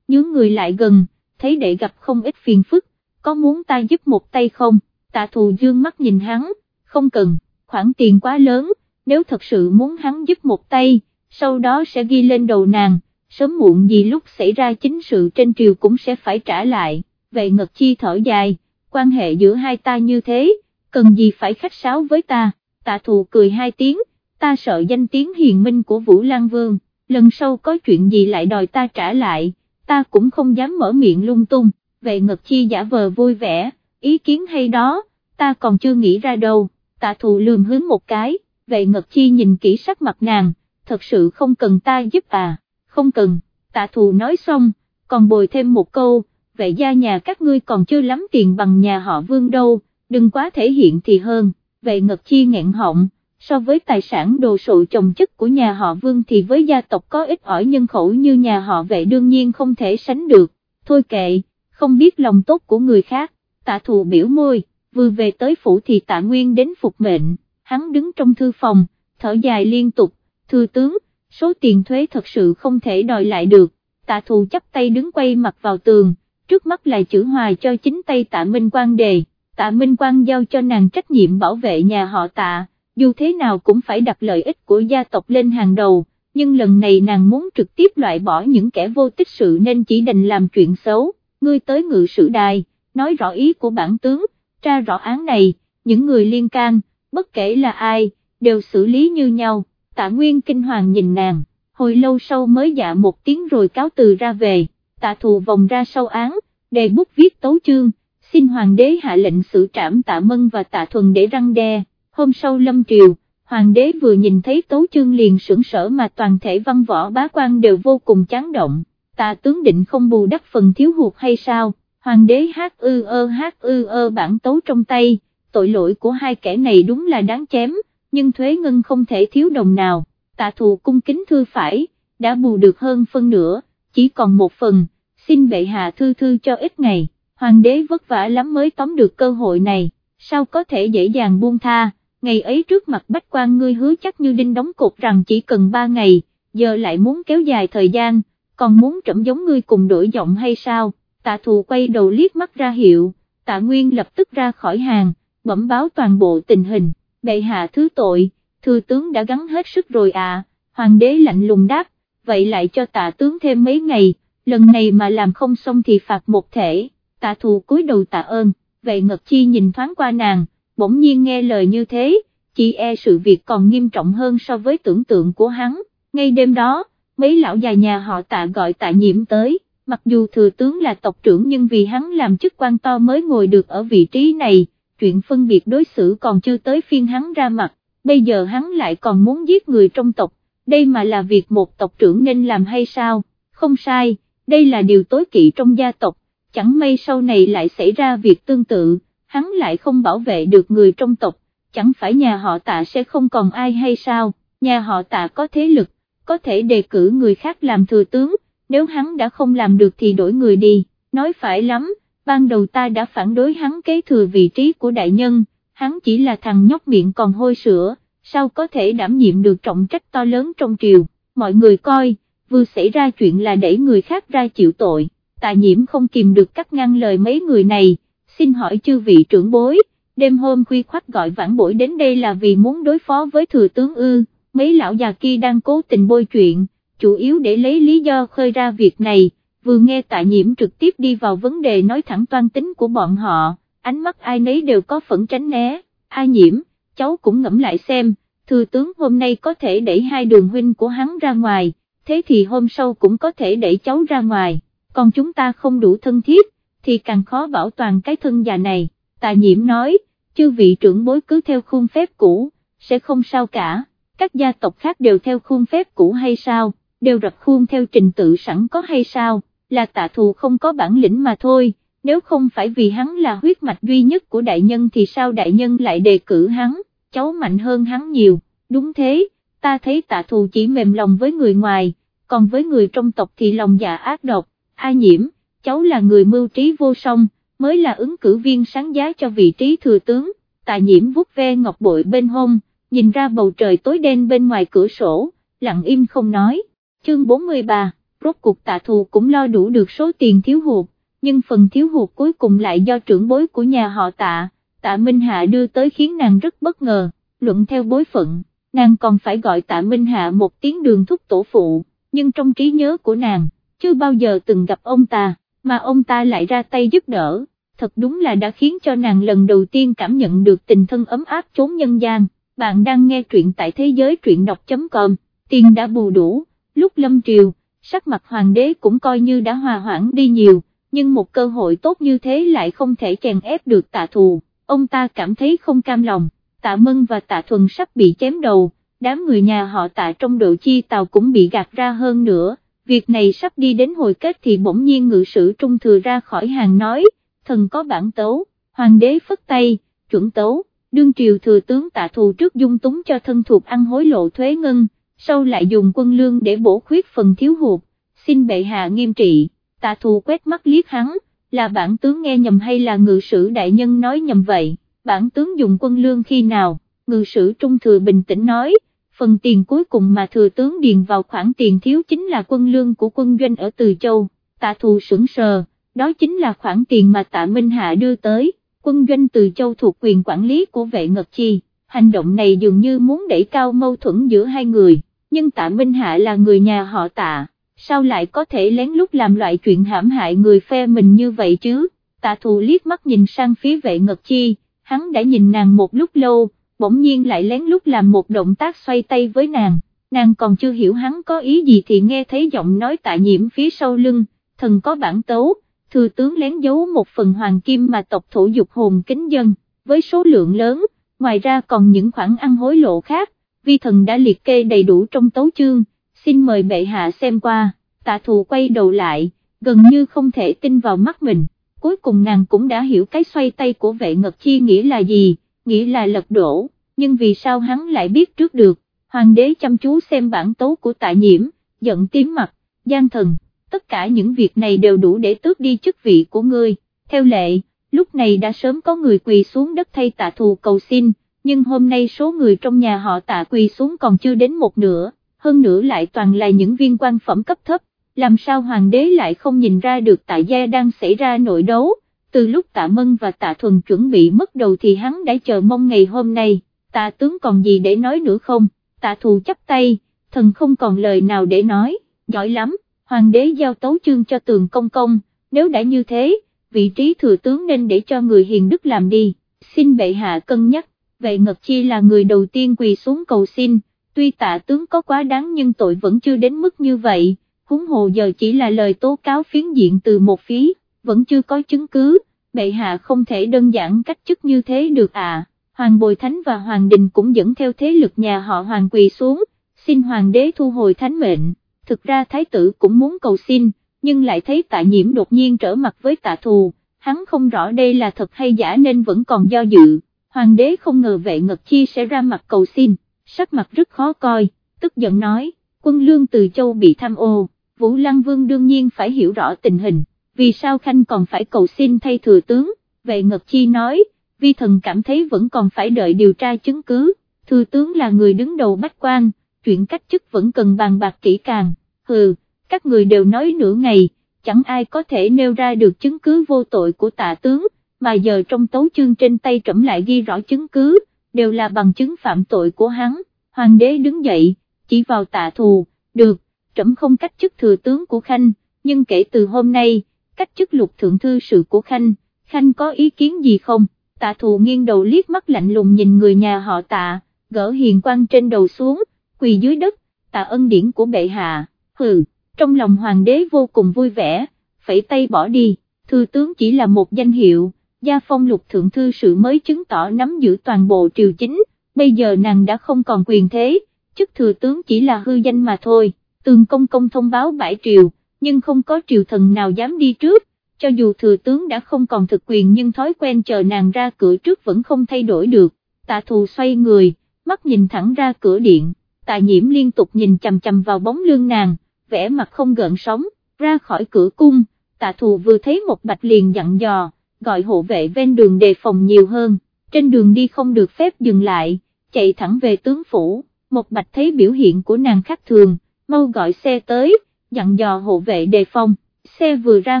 nhướng người lại gần, thấy đệ gặp không ít phiền phức, có muốn ta giúp một tay không, tạ thù dương mắt nhìn hắn, không cần, khoản tiền quá lớn, nếu thật sự muốn hắn giúp một tay, sau đó sẽ ghi lên đầu nàng, sớm muộn gì lúc xảy ra chính sự trên triều cũng sẽ phải trả lại, vệ ngật chi thở dài, quan hệ giữa hai ta như thế, cần gì phải khách sáo với ta, tạ thù cười hai tiếng, ta sợ danh tiếng hiền minh của Vũ Lan Vương, lần sau có chuyện gì lại đòi ta trả lại, ta cũng không dám mở miệng lung tung, vệ ngật chi giả vờ vui vẻ, ý kiến hay đó, ta còn chưa nghĩ ra đâu, tạ thù lườm hướng một cái, vệ ngật chi nhìn kỹ sắc mặt nàng, thật sự không cần ta giúp à, không cần, tạ thù nói xong, còn bồi thêm một câu, vệ gia nhà các ngươi còn chưa lắm tiền bằng nhà họ vương đâu, đừng quá thể hiện thì hơn, vệ ngật chi nghẹn họng, so với tài sản đồ sộ trồng chất của nhà họ vương thì với gia tộc có ít ỏi nhân khẩu như nhà họ vệ đương nhiên không thể sánh được, thôi kệ, không biết lòng tốt của người khác, tạ thù biểu môi, vừa về tới phủ thì tạ nguyên đến phục mệnh, hắn đứng trong thư phòng, thở dài liên tục, thư tướng, số tiền thuế thật sự không thể đòi lại được, tạ thù chắp tay đứng quay mặt vào tường, trước mắt là chữ hòa cho chính tay tạ Minh Quang đề, tạ Minh Quang giao cho nàng trách nhiệm bảo vệ nhà họ tạ, dù thế nào cũng phải đặt lợi ích của gia tộc lên hàng đầu, nhưng lần này nàng muốn trực tiếp loại bỏ những kẻ vô tích sự nên chỉ đành làm chuyện xấu, ngươi tới ngự sử đài, nói rõ ý của bản tướng, tra rõ án này, những người liên can, bất kể là ai, đều xử lý như nhau, tạ nguyên kinh hoàng nhìn nàng, hồi lâu sau mới dạ một tiếng rồi cáo từ ra về, tạ thù vòng ra sau án, đề bút viết tấu chương, xin hoàng đế hạ lệnh xử trảm tạ mân và tạ thuần để răng đe, hôm sau lâm triều, hoàng đế vừa nhìn thấy tấu chương liền sững sở mà toàn thể văn võ bá quan đều vô cùng chán động, tạ tướng định không bù đắp phần thiếu hụt hay sao, hoàng đế hát ư ơ hát ư ơ bản tấu trong tay, tội lỗi của hai kẻ này đúng là đáng chém, nhưng thuế ngân không thể thiếu đồng nào, tạ thù cung kính thư phải, đã bù được hơn phân nửa, chỉ còn một phần, xin bệ hạ thư thư cho ít ngày, hoàng đế vất vả lắm mới tóm được cơ hội này, sao có thể dễ dàng buông tha, ngày ấy trước mặt bách quan ngươi hứa chắc như đinh đóng cột rằng chỉ cần ba ngày, giờ lại muốn kéo dài thời gian, còn muốn trẫm giống ngươi cùng đổi giọng hay sao, tạ thù quay đầu liếc mắt ra hiệu, tạ nguyên lập tức ra khỏi hàng, bẩm báo toàn bộ tình hình, bệ hạ thứ tội, thư tướng đã gắn hết sức rồi à, hoàng đế lạnh lùng đáp, vậy lại cho tạ tướng thêm mấy ngày, lần này mà làm không xong thì phạt một thể, tạ thù cúi đầu tạ ơn, vậy Ngật Chi nhìn thoáng qua nàng, bỗng nhiên nghe lời như thế, chỉ e sự việc còn nghiêm trọng hơn so với tưởng tượng của hắn, ngay đêm đó, mấy lão già nhà họ tạ gọi tạ nhiễm tới, mặc dù thừa tướng là tộc trưởng nhưng vì hắn làm chức quan to mới ngồi được ở vị trí này, chuyện phân biệt đối xử còn chưa tới phiên hắn ra mặt, bây giờ hắn lại còn muốn giết người trong tộc, đây mà là việc một tộc trưởng nên làm hay sao, không sai, đây là điều tối kỵ trong gia tộc, chẳng may sau này lại xảy ra việc tương tự, hắn lại không bảo vệ được người trong tộc, chẳng phải nhà họ tạ sẽ không còn ai hay sao, nhà họ tạ có thế lực, có thể đề cử người khác làm thừa tướng, nếu hắn đã không làm được thì đổi người đi, nói phải lắm, ban đầu ta đã phản đối hắn kế thừa vị trí của đại nhân, hắn chỉ là thằng nhóc miệng còn hôi sữa, sao có thể đảm nhiệm được trọng trách to lớn trong triều, mọi người coi, vừa xảy ra chuyện là đẩy người khác ra chịu tội, tạ nhiễm không kìm được cắt ngăn lời mấy người này, xin hỏi chư vị trưởng bối, đêm hôm khuya khoắt gọi vãn bối đến đây là vì muốn đối phó với thừa tướng ư, mấy lão già kia đang cố tình bôi chuyện, chủ yếu để lấy lý do khơi ra việc này, vừa nghe tạ nhiễm trực tiếp đi vào vấn đề nói thẳng toan tính của bọn họ, ánh mắt ai nấy đều có phẫn tránh né, a nhiễm, cháu cũng ngẫm lại xem, thừa tướng hôm nay có thể đẩy hai đường huynh của hắn ra ngoài, thế thì hôm sau cũng có thể đẩy cháu ra ngoài, còn chúng ta không đủ thân thiết, thì càng khó bảo toàn cái thân già này, tạ nhiễm nói, chư vị trưởng bối cứ theo khuôn phép cũ, sẽ không sao cả, các gia tộc khác đều theo khuôn phép cũ hay sao, đều rập khuôn theo trình tự sẵn có hay sao, là tạ thù không có bản lĩnh mà thôi, nếu không phải vì hắn là huyết mạch duy nhất của đại nhân thì sao đại nhân lại đề cử hắn, cháu mạnh hơn hắn nhiều, đúng thế, ta thấy tạ thù chỉ mềm lòng với người ngoài, còn với người trong tộc thì lòng dạ ác độc, ai nhiễm, cháu là người mưu trí vô song, mới là ứng cử viên sáng giá cho vị trí thừa tướng, tạ nhiễm vuốt ve ngọc bội bên hông, nhìn ra bầu trời tối đen bên ngoài cửa sổ, lặng im không nói, chương 43, rốt cuộc tạ thù cũng lo đủ được số tiền thiếu hụt, nhưng phần thiếu hụt cuối cùng lại do trưởng bối của nhà họ tạ, tạ Minh Hạ đưa tới khiến nàng rất bất ngờ, luận theo bối phận, nàng còn phải gọi tạ Minh Hạ một tiếng đường thúc tổ phụ, nhưng trong trí nhớ của nàng, chưa bao giờ từng gặp ông ta, mà ông ta lại ra tay giúp đỡ, thật đúng là đã khiến cho nàng lần đầu tiên cảm nhận được tình thân ấm áp chốn nhân gian, bạn đang nghe truyện tại thế giới truyện đọc.com, tiền đã bù đủ, lúc lâm triều, sắc mặt hoàng đế cũng coi như đã hòa hoãn đi nhiều, nhưng một cơ hội tốt như thế lại không thể chèn ép được tạ thù, ông ta cảm thấy không cam lòng, tạ mân và tạ thuần sắp bị chém đầu, đám người nhà họ tạ trong đội chi tàu cũng bị gạt ra hơn nữa, việc này sắp đi đến hồi kết thì bỗng nhiên ngự sử trung thừa ra khỏi hàng nói, thần có bản tấu, hoàng đế phất tay, chuẩn tấu, đương triều thừa tướng tạ thù trước dung túng cho thân thuộc ăn hối lộ thuế ngân, sau lại dùng quân lương để bổ khuyết phần thiếu hụt, xin bệ hạ nghiêm trị, tạ thù quét mắt liếc hắn, là bản tướng nghe nhầm hay là ngự sử đại nhân nói nhầm vậy, bản tướng dùng quân lương khi nào, ngự sử trung thừa bình tĩnh nói, phần tiền cuối cùng mà thừa tướng điền vào khoản tiền thiếu chính là quân lương của quân doanh ở Từ Châu, tạ thù sững sờ, đó chính là khoản tiền mà tạ Minh Hạ đưa tới, quân doanh Từ Châu thuộc quyền quản lý của vệ ngật chi, hành động này dường như muốn đẩy cao mâu thuẫn giữa hai người, nhưng tạ Minh Hạ là người nhà họ tạ, sao lại có thể lén lút làm loại chuyện hãm hại người phe mình như vậy chứ, tạ thù liếc mắt nhìn sang phía vệ ngật chi, hắn đã nhìn nàng một lúc lâu, bỗng nhiên lại lén lút làm một động tác xoay tay với nàng, nàng còn chưa hiểu hắn có ý gì thì nghe thấy giọng nói tạ nhiễm phía sau lưng, thần có bản tấu, thừa tướng lén giấu một phần hoàng kim mà tộc thủ dục hồn kính dân, với số lượng lớn, ngoài ra còn những khoản ăn hối lộ khác, vi thần đã liệt kê đầy đủ trong tấu chương, xin mời bệ hạ xem qua, tạ thù quay đầu lại, gần như không thể tin vào mắt mình, cuối cùng nàng cũng đã hiểu cái xoay tay của vệ ngật chi nghĩa là gì nghĩ là lật đổ, nhưng vì sao hắn lại biết trước được, hoàng đế chăm chú xem bản tấu của tạ nhiễm, giận tím mặt, gian thần, tất cả những việc này đều đủ để tước đi chức vị của ngươi, theo lệ, lúc này đã sớm có người quỳ xuống đất thay tạ thù cầu xin, nhưng hôm nay số người trong nhà họ tạ quỳ xuống còn chưa đến một nửa, hơn nữa lại toàn là những viên quan phẩm cấp thấp, làm sao hoàng đế lại không nhìn ra được tạ gia đang xảy ra nội đấu, từ lúc tạ mân và tạ thuần chuẩn bị mất đầu thì hắn đã chờ mong ngày hôm nay, tạ tướng còn gì để nói nữa không, tạ thù chấp tay, thần không còn lời nào để nói, giỏi lắm, hoàng đế giao tấu chương cho tường công công, nếu đã như thế, vị trí thừa tướng nên để cho người hiền đức làm đi, xin bệ hạ cân nhắc, vệ ngật chi là người đầu tiên quỳ xuống cầu xin, tuy tạ tướng có quá đáng nhưng tội vẫn chưa đến mức như vậy, huống hồ giờ chỉ là lời tố cáo phiến diện từ một phía vẫn chưa có chứng cứ, bệ hạ không thể đơn giản cách chức như thế được à, Hoàng Bồi Thánh và Hoàng Đình cũng dẫn theo thế lực nhà họ Hoàng quỳ xuống, xin Hoàng đế thu hồi thánh mệnh, thực ra Thái tử cũng muốn cầu xin, nhưng lại thấy tạ nhiễm đột nhiên trở mặt với tạ thù, hắn không rõ đây là thật hay giả nên vẫn còn do dự, Hoàng đế không ngờ vệ ngật chi sẽ ra mặt cầu xin, sắc mặt rất khó coi, tức giận nói, quân lương từ châu bị tham ô, Vũ Lăng Vương đương nhiên phải hiểu rõ tình hình vì sao Khanh còn phải cầu xin thay thừa tướng, vệ Ngật Chi nói, vi thần cảm thấy vẫn còn phải đợi điều tra chứng cứ, thừa tướng là người đứng đầu bách quan, chuyện cách chức vẫn cần bàn bạc kỹ càng, hừ, các người đều nói nửa ngày, chẳng ai có thể nêu ra được chứng cứ vô tội của tạ tướng, mà giờ trong tấu chương trên tay trẫm lại ghi rõ chứng cứ, đều là bằng chứng phạm tội của hắn, hoàng đế đứng dậy, chỉ vào tạ thù, được, trẫm không cách chức thừa tướng của Khanh, nhưng kể từ hôm nay, cách chức lục thượng thư sự của Khanh, Khanh có ý kiến gì không, tạ thù nghiêng đầu liếc mắt lạnh lùng nhìn người nhà họ tạ, gỡ hiền quan trên đầu xuống, quỳ dưới đất, tạ ân điển của bệ hạ, hừ, trong lòng hoàng đế vô cùng vui vẻ, phẩy tay bỏ đi, thư tướng chỉ là một danh hiệu, gia phong lục thượng thư sự mới chứng tỏ nắm giữ toàn bộ triều chính, bây giờ nàng đã không còn quyền thế, chức thừa tướng chỉ là hư danh mà thôi, tường công công thông báo bãi triều nhưng không có triều thần nào dám đi trước, cho dù thừa tướng đã không còn thực quyền nhưng thói quen chờ nàng ra cửa trước vẫn không thay đổi được, tạ thù xoay người, mắt nhìn thẳng ra cửa điện, tạ nhiễm liên tục nhìn chầm chầm vào bóng lưng nàng, vẻ mặt không gợn sóng, ra khỏi cửa cung, tạ thù vừa thấy một bạch liền dặn dò, gọi hộ vệ ven đường đề phòng nhiều hơn, trên đường đi không được phép dừng lại, chạy thẳng về tướng phủ, một bạch thấy biểu hiện của nàng khác thường, mau gọi xe tới, dặn dò hộ vệ đề phòng, xe vừa ra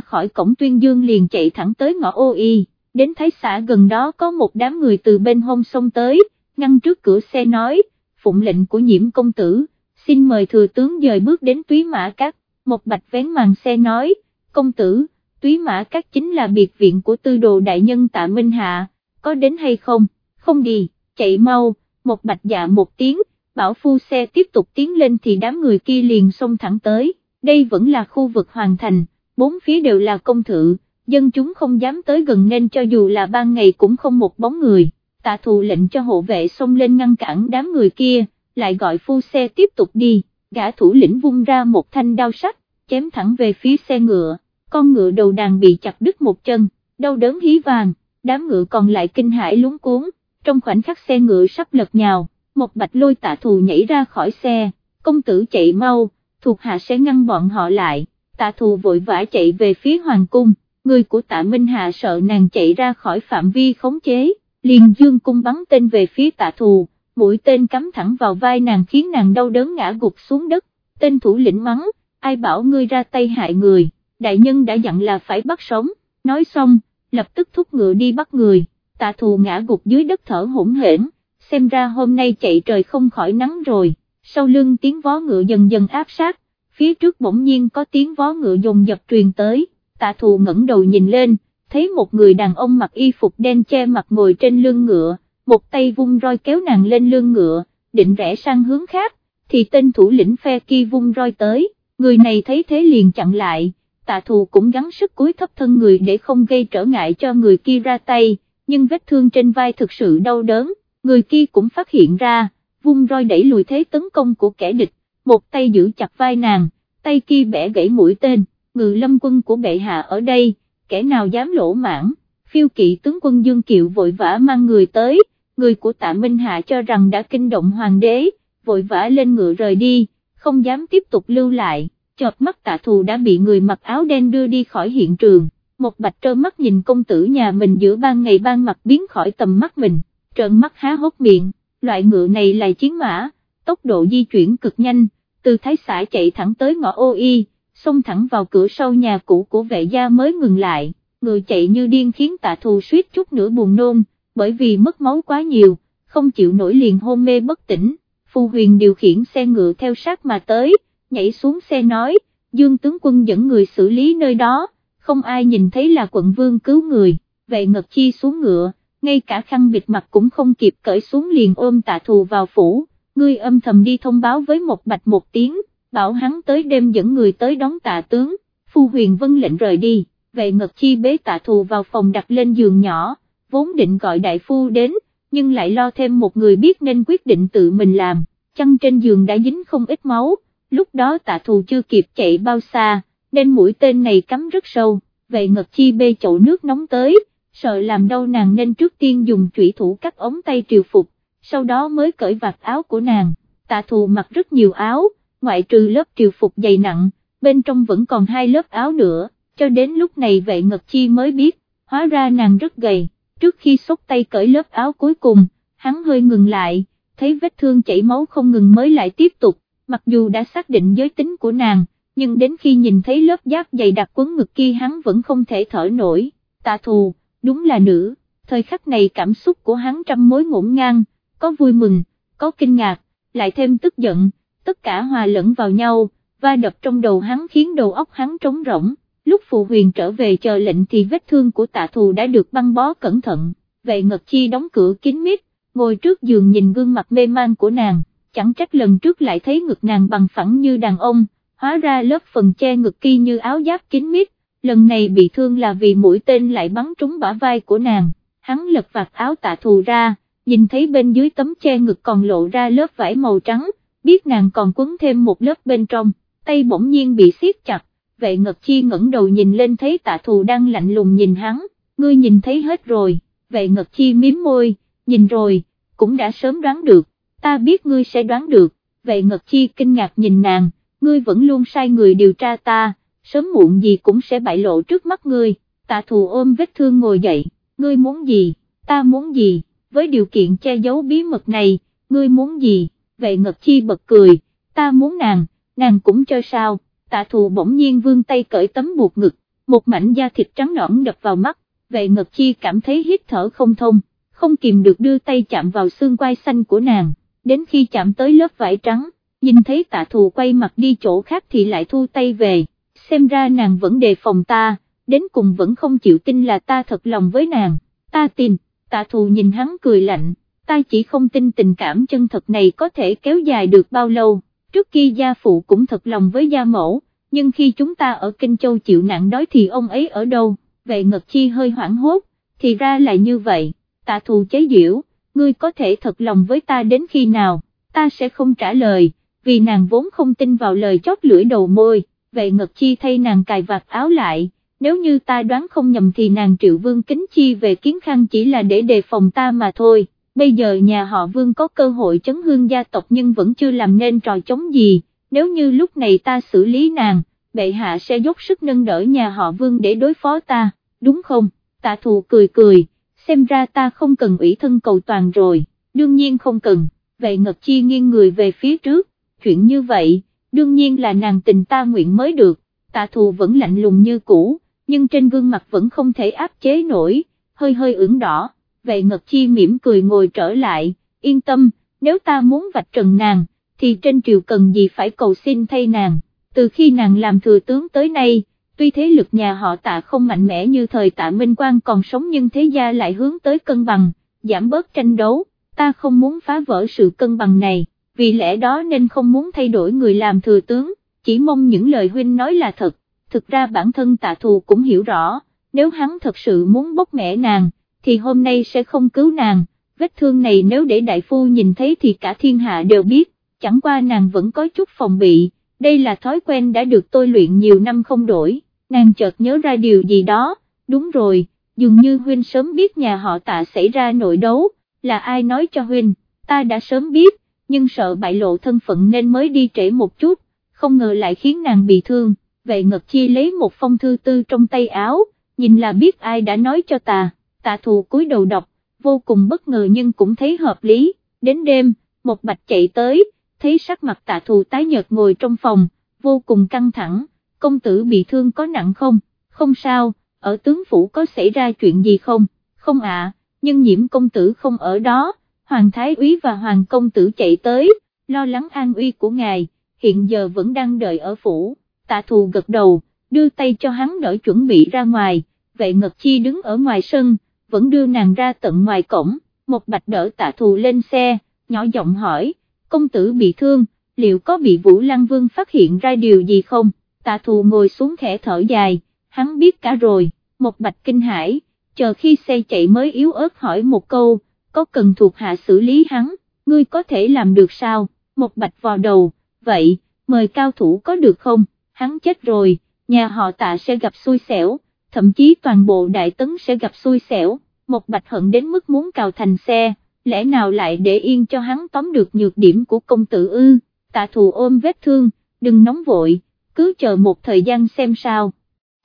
khỏi cổng tuyên dương liền chạy thẳng tới ngõ ô y, đến thái xã gần đó có một đám người từ bên hông sông tới, ngăn trước cửa xe nói, phụng lệnh của nhiễm công tử, xin mời thừa tướng dời bước đến túy mã cát, một bạch vén màn xe nói, công tử, túy mã các chính là biệt viện của tư đồ đại nhân tạ Minh Hạ, có đến hay không, không đi, chạy mau, một bạch dạ một tiếng, bảo phu xe tiếp tục tiến lên thì đám người kia liền xông thẳng tới, đây vẫn là khu vực hoàn thành, bốn phía đều là công thự, dân chúng không dám tới gần nên cho dù là ban ngày cũng không một bóng người, tạ thù lệnh cho hộ vệ xông lên ngăn cản đám người kia, lại gọi phu xe tiếp tục đi, gã thủ lĩnh vung ra một thanh đao sắt, chém thẳng về phía xe ngựa, con ngựa đầu đàn bị chặt đứt một chân, đau đớn hí vàng, đám ngựa còn lại kinh hãi lúng cuốn, trong khoảnh khắc xe ngựa sắp lật nhào, một bạch lôi tạ thù nhảy ra khỏi xe, công tử chạy mau, thuộc hạ sẽ ngăn bọn họ lại, tạ thù vội vã chạy về phía hoàng cung, người của tạ Minh Hạ sợ nàng chạy ra khỏi phạm vi khống chế, liền dương cung bắn tên về phía tạ thù, mũi tên cắm thẳng vào vai nàng khiến nàng đau đớn ngã gục xuống đất, tên thủ lĩnh mắng, ai bảo ngươi ra tay hại người, đại nhân đã dặn là phải bắt sống, nói xong, lập tức thúc ngựa đi bắt người, tạ thù ngã gục dưới đất thở hỗn hển, xem ra hôm nay chạy trời không khỏi nắng rồi, sau lưng tiếng vó ngựa dần dần áp sát, phía trước bỗng nhiên có tiếng vó ngựa dồn dập truyền tới, tạ thù ngẩng đầu nhìn lên, thấy một người đàn ông mặc y phục đen che mặt ngồi trên lưng ngựa, một tay vung roi kéo nàng lên lưng ngựa, định rẽ sang hướng khác, thì tên thủ lĩnh phe kia vung roi tới, người này thấy thế liền chặn lại, tạ thù cũng gắng sức cúi thấp thân người để không gây trở ngại cho người kia ra tay, nhưng vết thương trên vai thực sự đau đớn, người kia cũng phát hiện ra, vung roi đẩy lùi thế tấn công của kẻ địch, một tay giữ chặt vai nàng, tay kia bẻ gãy mũi tên, ngự lâm quân của bệ hạ ở đây, kẻ nào dám lỗ mãn, phiêu kỵ tướng quân Dương Kiệu vội vã mang người tới, người của tạ Minh Hạ cho rằng đã kinh động hoàng đế, vội vã lên ngựa rời đi, không dám tiếp tục lưu lại, chọt mắt tạ thù đã bị người mặc áo đen đưa đi khỏi hiện trường, một bạch trơ mắt nhìn công tử nhà mình giữa ban ngày ban mặt biến khỏi tầm mắt mình, trợn mắt há hốc miệng, loại ngựa này là chiến mã, tốc độ di chuyển cực nhanh, từ thái xã chạy thẳng tới ngõ ô y, xông thẳng vào cửa sau nhà cũ của vệ gia mới ngừng lại, ngựa chạy như điên khiến tạ thù suýt chút nữa buồn nôn, bởi vì mất máu quá nhiều, không chịu nổi liền hôn mê bất tỉnh, Phù Huyền điều khiển xe ngựa theo sát mà tới, nhảy xuống xe nói, Dương tướng quân dẫn người xử lý nơi đó, không ai nhìn thấy là quận vương cứu người, vệ ngật chi xuống ngựa, ngay cả khăn bịt mặt cũng không kịp cởi xuống liền ôm tạ thù vào phủ, ngươi âm thầm đi thông báo với một bạch một tiếng, bảo hắn tới đêm dẫn người tới đón tạ tướng, Phu Huyền vân lệnh rời đi, vệ ngật chi bế tạ thù vào phòng đặt lên giường nhỏ, vốn định gọi đại phu đến, nhưng lại lo thêm một người biết nên quyết định tự mình làm, chăn trên giường đã dính không ít máu, lúc đó tạ thù chưa kịp chạy bao xa, nên mũi tên này cắm rất sâu, vệ ngật chi bê chậu nước nóng tới, sợ làm đau nàng nên trước tiên dùng chủy thủ cắt ống tay triều phục, sau đó mới cởi vạt áo của nàng, tạ thù mặc rất nhiều áo, ngoại trừ lớp triều phục dày nặng, bên trong vẫn còn hai lớp áo nữa, cho đến lúc này vệ ngật chi mới biết, hóa ra nàng rất gầy. Trước khi xúc tay cởi lớp áo cuối cùng, hắn hơi ngừng lại, thấy vết thương chảy máu không ngừng mới lại tiếp tục, mặc dù đã xác định giới tính của nàng, nhưng đến khi nhìn thấy lớp giáp dày đặc quấn ngực kia hắn vẫn không thể thở nổi, tạ thù, đúng là nữ, thời khắc này cảm xúc của hắn trăm mối ngổn ngang, có vui mừng, có kinh ngạc, lại thêm tức giận, tất cả hòa lẫn vào nhau, va đập trong đầu hắn khiến đầu óc hắn trống rỗng. Lúc phụ huyền trở về chờ lệnh thì vết thương của tạ thù đã được băng bó cẩn thận, vệ ngật chi đóng cửa kín mít, ngồi trước giường nhìn gương mặt mê man của nàng, chẳng trách lần trước lại thấy ngực nàng bằng phẳng như đàn ông, hóa ra lớp phần che ngực kia như áo giáp kín mít, lần này bị thương là vì mũi tên lại bắn trúng bả vai của nàng, hắn lật vạt áo tạ thù ra, nhìn thấy bên dưới tấm che ngực còn lộ ra lớp vải màu trắng, biết nàng còn quấn thêm một lớp bên trong, tay bỗng nhiên bị siết chặt vệ ngật chi ngẩng đầu nhìn lên thấy tạ thù đang lạnh lùng nhìn hắn, ngươi nhìn thấy hết rồi, vệ ngật chi miếm môi, nhìn rồi, cũng đã sớm đoán được, ta biết ngươi sẽ đoán được, vệ ngật chi kinh ngạc nhìn nàng, ngươi vẫn luôn sai người điều tra ta, sớm muộn gì cũng sẽ bại lộ trước mắt ngươi, tạ thù ôm vết thương ngồi dậy, ngươi muốn gì, ta muốn gì, với điều kiện che giấu bí mật này, ngươi muốn gì, vệ ngật chi bật cười, ta muốn nàng, nàng cũng cho sao, tạ thù bỗng nhiên vương tay cởi tấm buộc ngực, một mảnh da thịt trắng nõn đập vào mắt, vệ ngật chi cảm thấy hít thở không thông, không kìm được đưa tay chạm vào xương quai xanh của nàng, đến khi chạm tới lớp vải trắng, nhìn thấy tạ thù quay mặt đi chỗ khác thì lại thu tay về, xem ra nàng vẫn đề phòng ta, đến cùng vẫn không chịu tin là ta thật lòng với nàng, ta tin, tạ thù nhìn hắn cười lạnh, ta chỉ không tin tình cảm chân thật này có thể kéo dài được bao lâu, trước kia gia phụ cũng thật lòng với gia mẫu, nhưng khi chúng ta ở Kinh Châu chịu nạn đói thì ông ấy ở đâu, vệ ngật chi hơi hoảng hốt, thì ra là như vậy, tạ thù chế diễu, ngươi có thể thật lòng với ta đến khi nào, ta sẽ không trả lời, vì nàng vốn không tin vào lời chót lưỡi đầu môi, vệ ngật chi thay nàng cài vạt áo lại, nếu như ta đoán không nhầm thì nàng triệu vương kính chi về kiến khang chỉ là để đề phòng ta mà thôi, bây giờ nhà họ vương có cơ hội chấn hương gia tộc nhưng vẫn chưa làm nên trò chống gì, nếu như lúc này ta xử lý nàng, bệ hạ sẽ dốc sức nâng đỡ nhà họ vương để đối phó ta, đúng không, tạ thù cười cười, xem ra ta không cần ủy thân cầu toàn rồi, đương nhiên không cần, vậy ngật chi nghiêng người về phía trước, chuyện như vậy, đương nhiên là nàng tình ta nguyện mới được, tạ thù vẫn lạnh lùng như cũ, nhưng trên gương mặt vẫn không thể áp chế nổi, hơi hơi ửng đỏ, vậy ngật chi mỉm cười ngồi trở lại, yên tâm, nếu ta muốn vạch trần nàng, thì trên triều cần gì phải cầu xin thay nàng, từ khi nàng làm thừa tướng tới nay, tuy thế lực nhà họ tạ không mạnh mẽ như thời tạ Minh Quang còn sống nhưng thế gia lại hướng tới cân bằng, giảm bớt tranh đấu, ta không muốn phá vỡ sự cân bằng này, vì lẽ đó nên không muốn thay đổi người làm thừa tướng, chỉ mong những lời huynh nói là thật, thực ra bản thân tạ thù cũng hiểu rõ, nếu hắn thật sự muốn bốc mẹ nàng, thì hôm nay sẽ không cứu nàng, vết thương này nếu để đại phu nhìn thấy thì cả thiên hạ đều biết, chẳng qua nàng vẫn có chút phòng bị, đây là thói quen đã được tôi luyện nhiều năm không đổi, nàng chợt nhớ ra điều gì đó, đúng rồi, dường như huynh sớm biết nhà họ tạ xảy ra nội đấu, là ai nói cho huynh, ta đã sớm biết, nhưng sợ bại lộ thân phận nên mới đi trễ một chút, không ngờ lại khiến nàng bị thương, vậy Ngật Chi lấy một phong thư tư trong tay áo, nhìn là biết ai đã nói cho ta, tạ thù cúi đầu đọc, vô cùng bất ngờ nhưng cũng thấy hợp lý, đến đêm, một bạch chạy tới, thấy sắc mặt tạ thù tái nhợt ngồi trong phòng, vô cùng căng thẳng, công tử bị thương có nặng không, không sao, ở tướng phủ có xảy ra chuyện gì không, không ạ, nhưng nhiễm công tử không ở đó, hoàng thái úy và hoàng công tử chạy tới, lo lắng an uy của ngài, hiện giờ vẫn đang đợi ở phủ, tạ thù gật đầu, đưa tay cho hắn đỡ chuẩn bị ra ngoài, vậy Ngật Chi đứng ở ngoài sân, vẫn đưa nàng ra tận ngoài cổng, một bạch đỡ tạ thù lên xe, nhỏ giọng hỏi, công tử bị thương, liệu có bị Vũ Lăng Vương phát hiện ra điều gì không, tạ thù ngồi xuống khẽ thở dài, hắn biết cả rồi, một bạch kinh hải, chờ khi xe chạy mới yếu ớt hỏi một câu, có cần thuộc hạ xử lý hắn, ngươi có thể làm được sao, một bạch vào đầu, vậy, mời cao thủ có được không, hắn chết rồi, nhà họ tạ sẽ gặp xui xẻo, thậm chí toàn bộ đại tấn sẽ gặp xui xẻo, một bạch hận đến mức muốn cào thành xe, lẽ nào lại để yên cho hắn tóm được nhược điểm của công tử ư, tạ thù ôm vết thương, đừng nóng vội, cứ chờ một thời gian xem sao.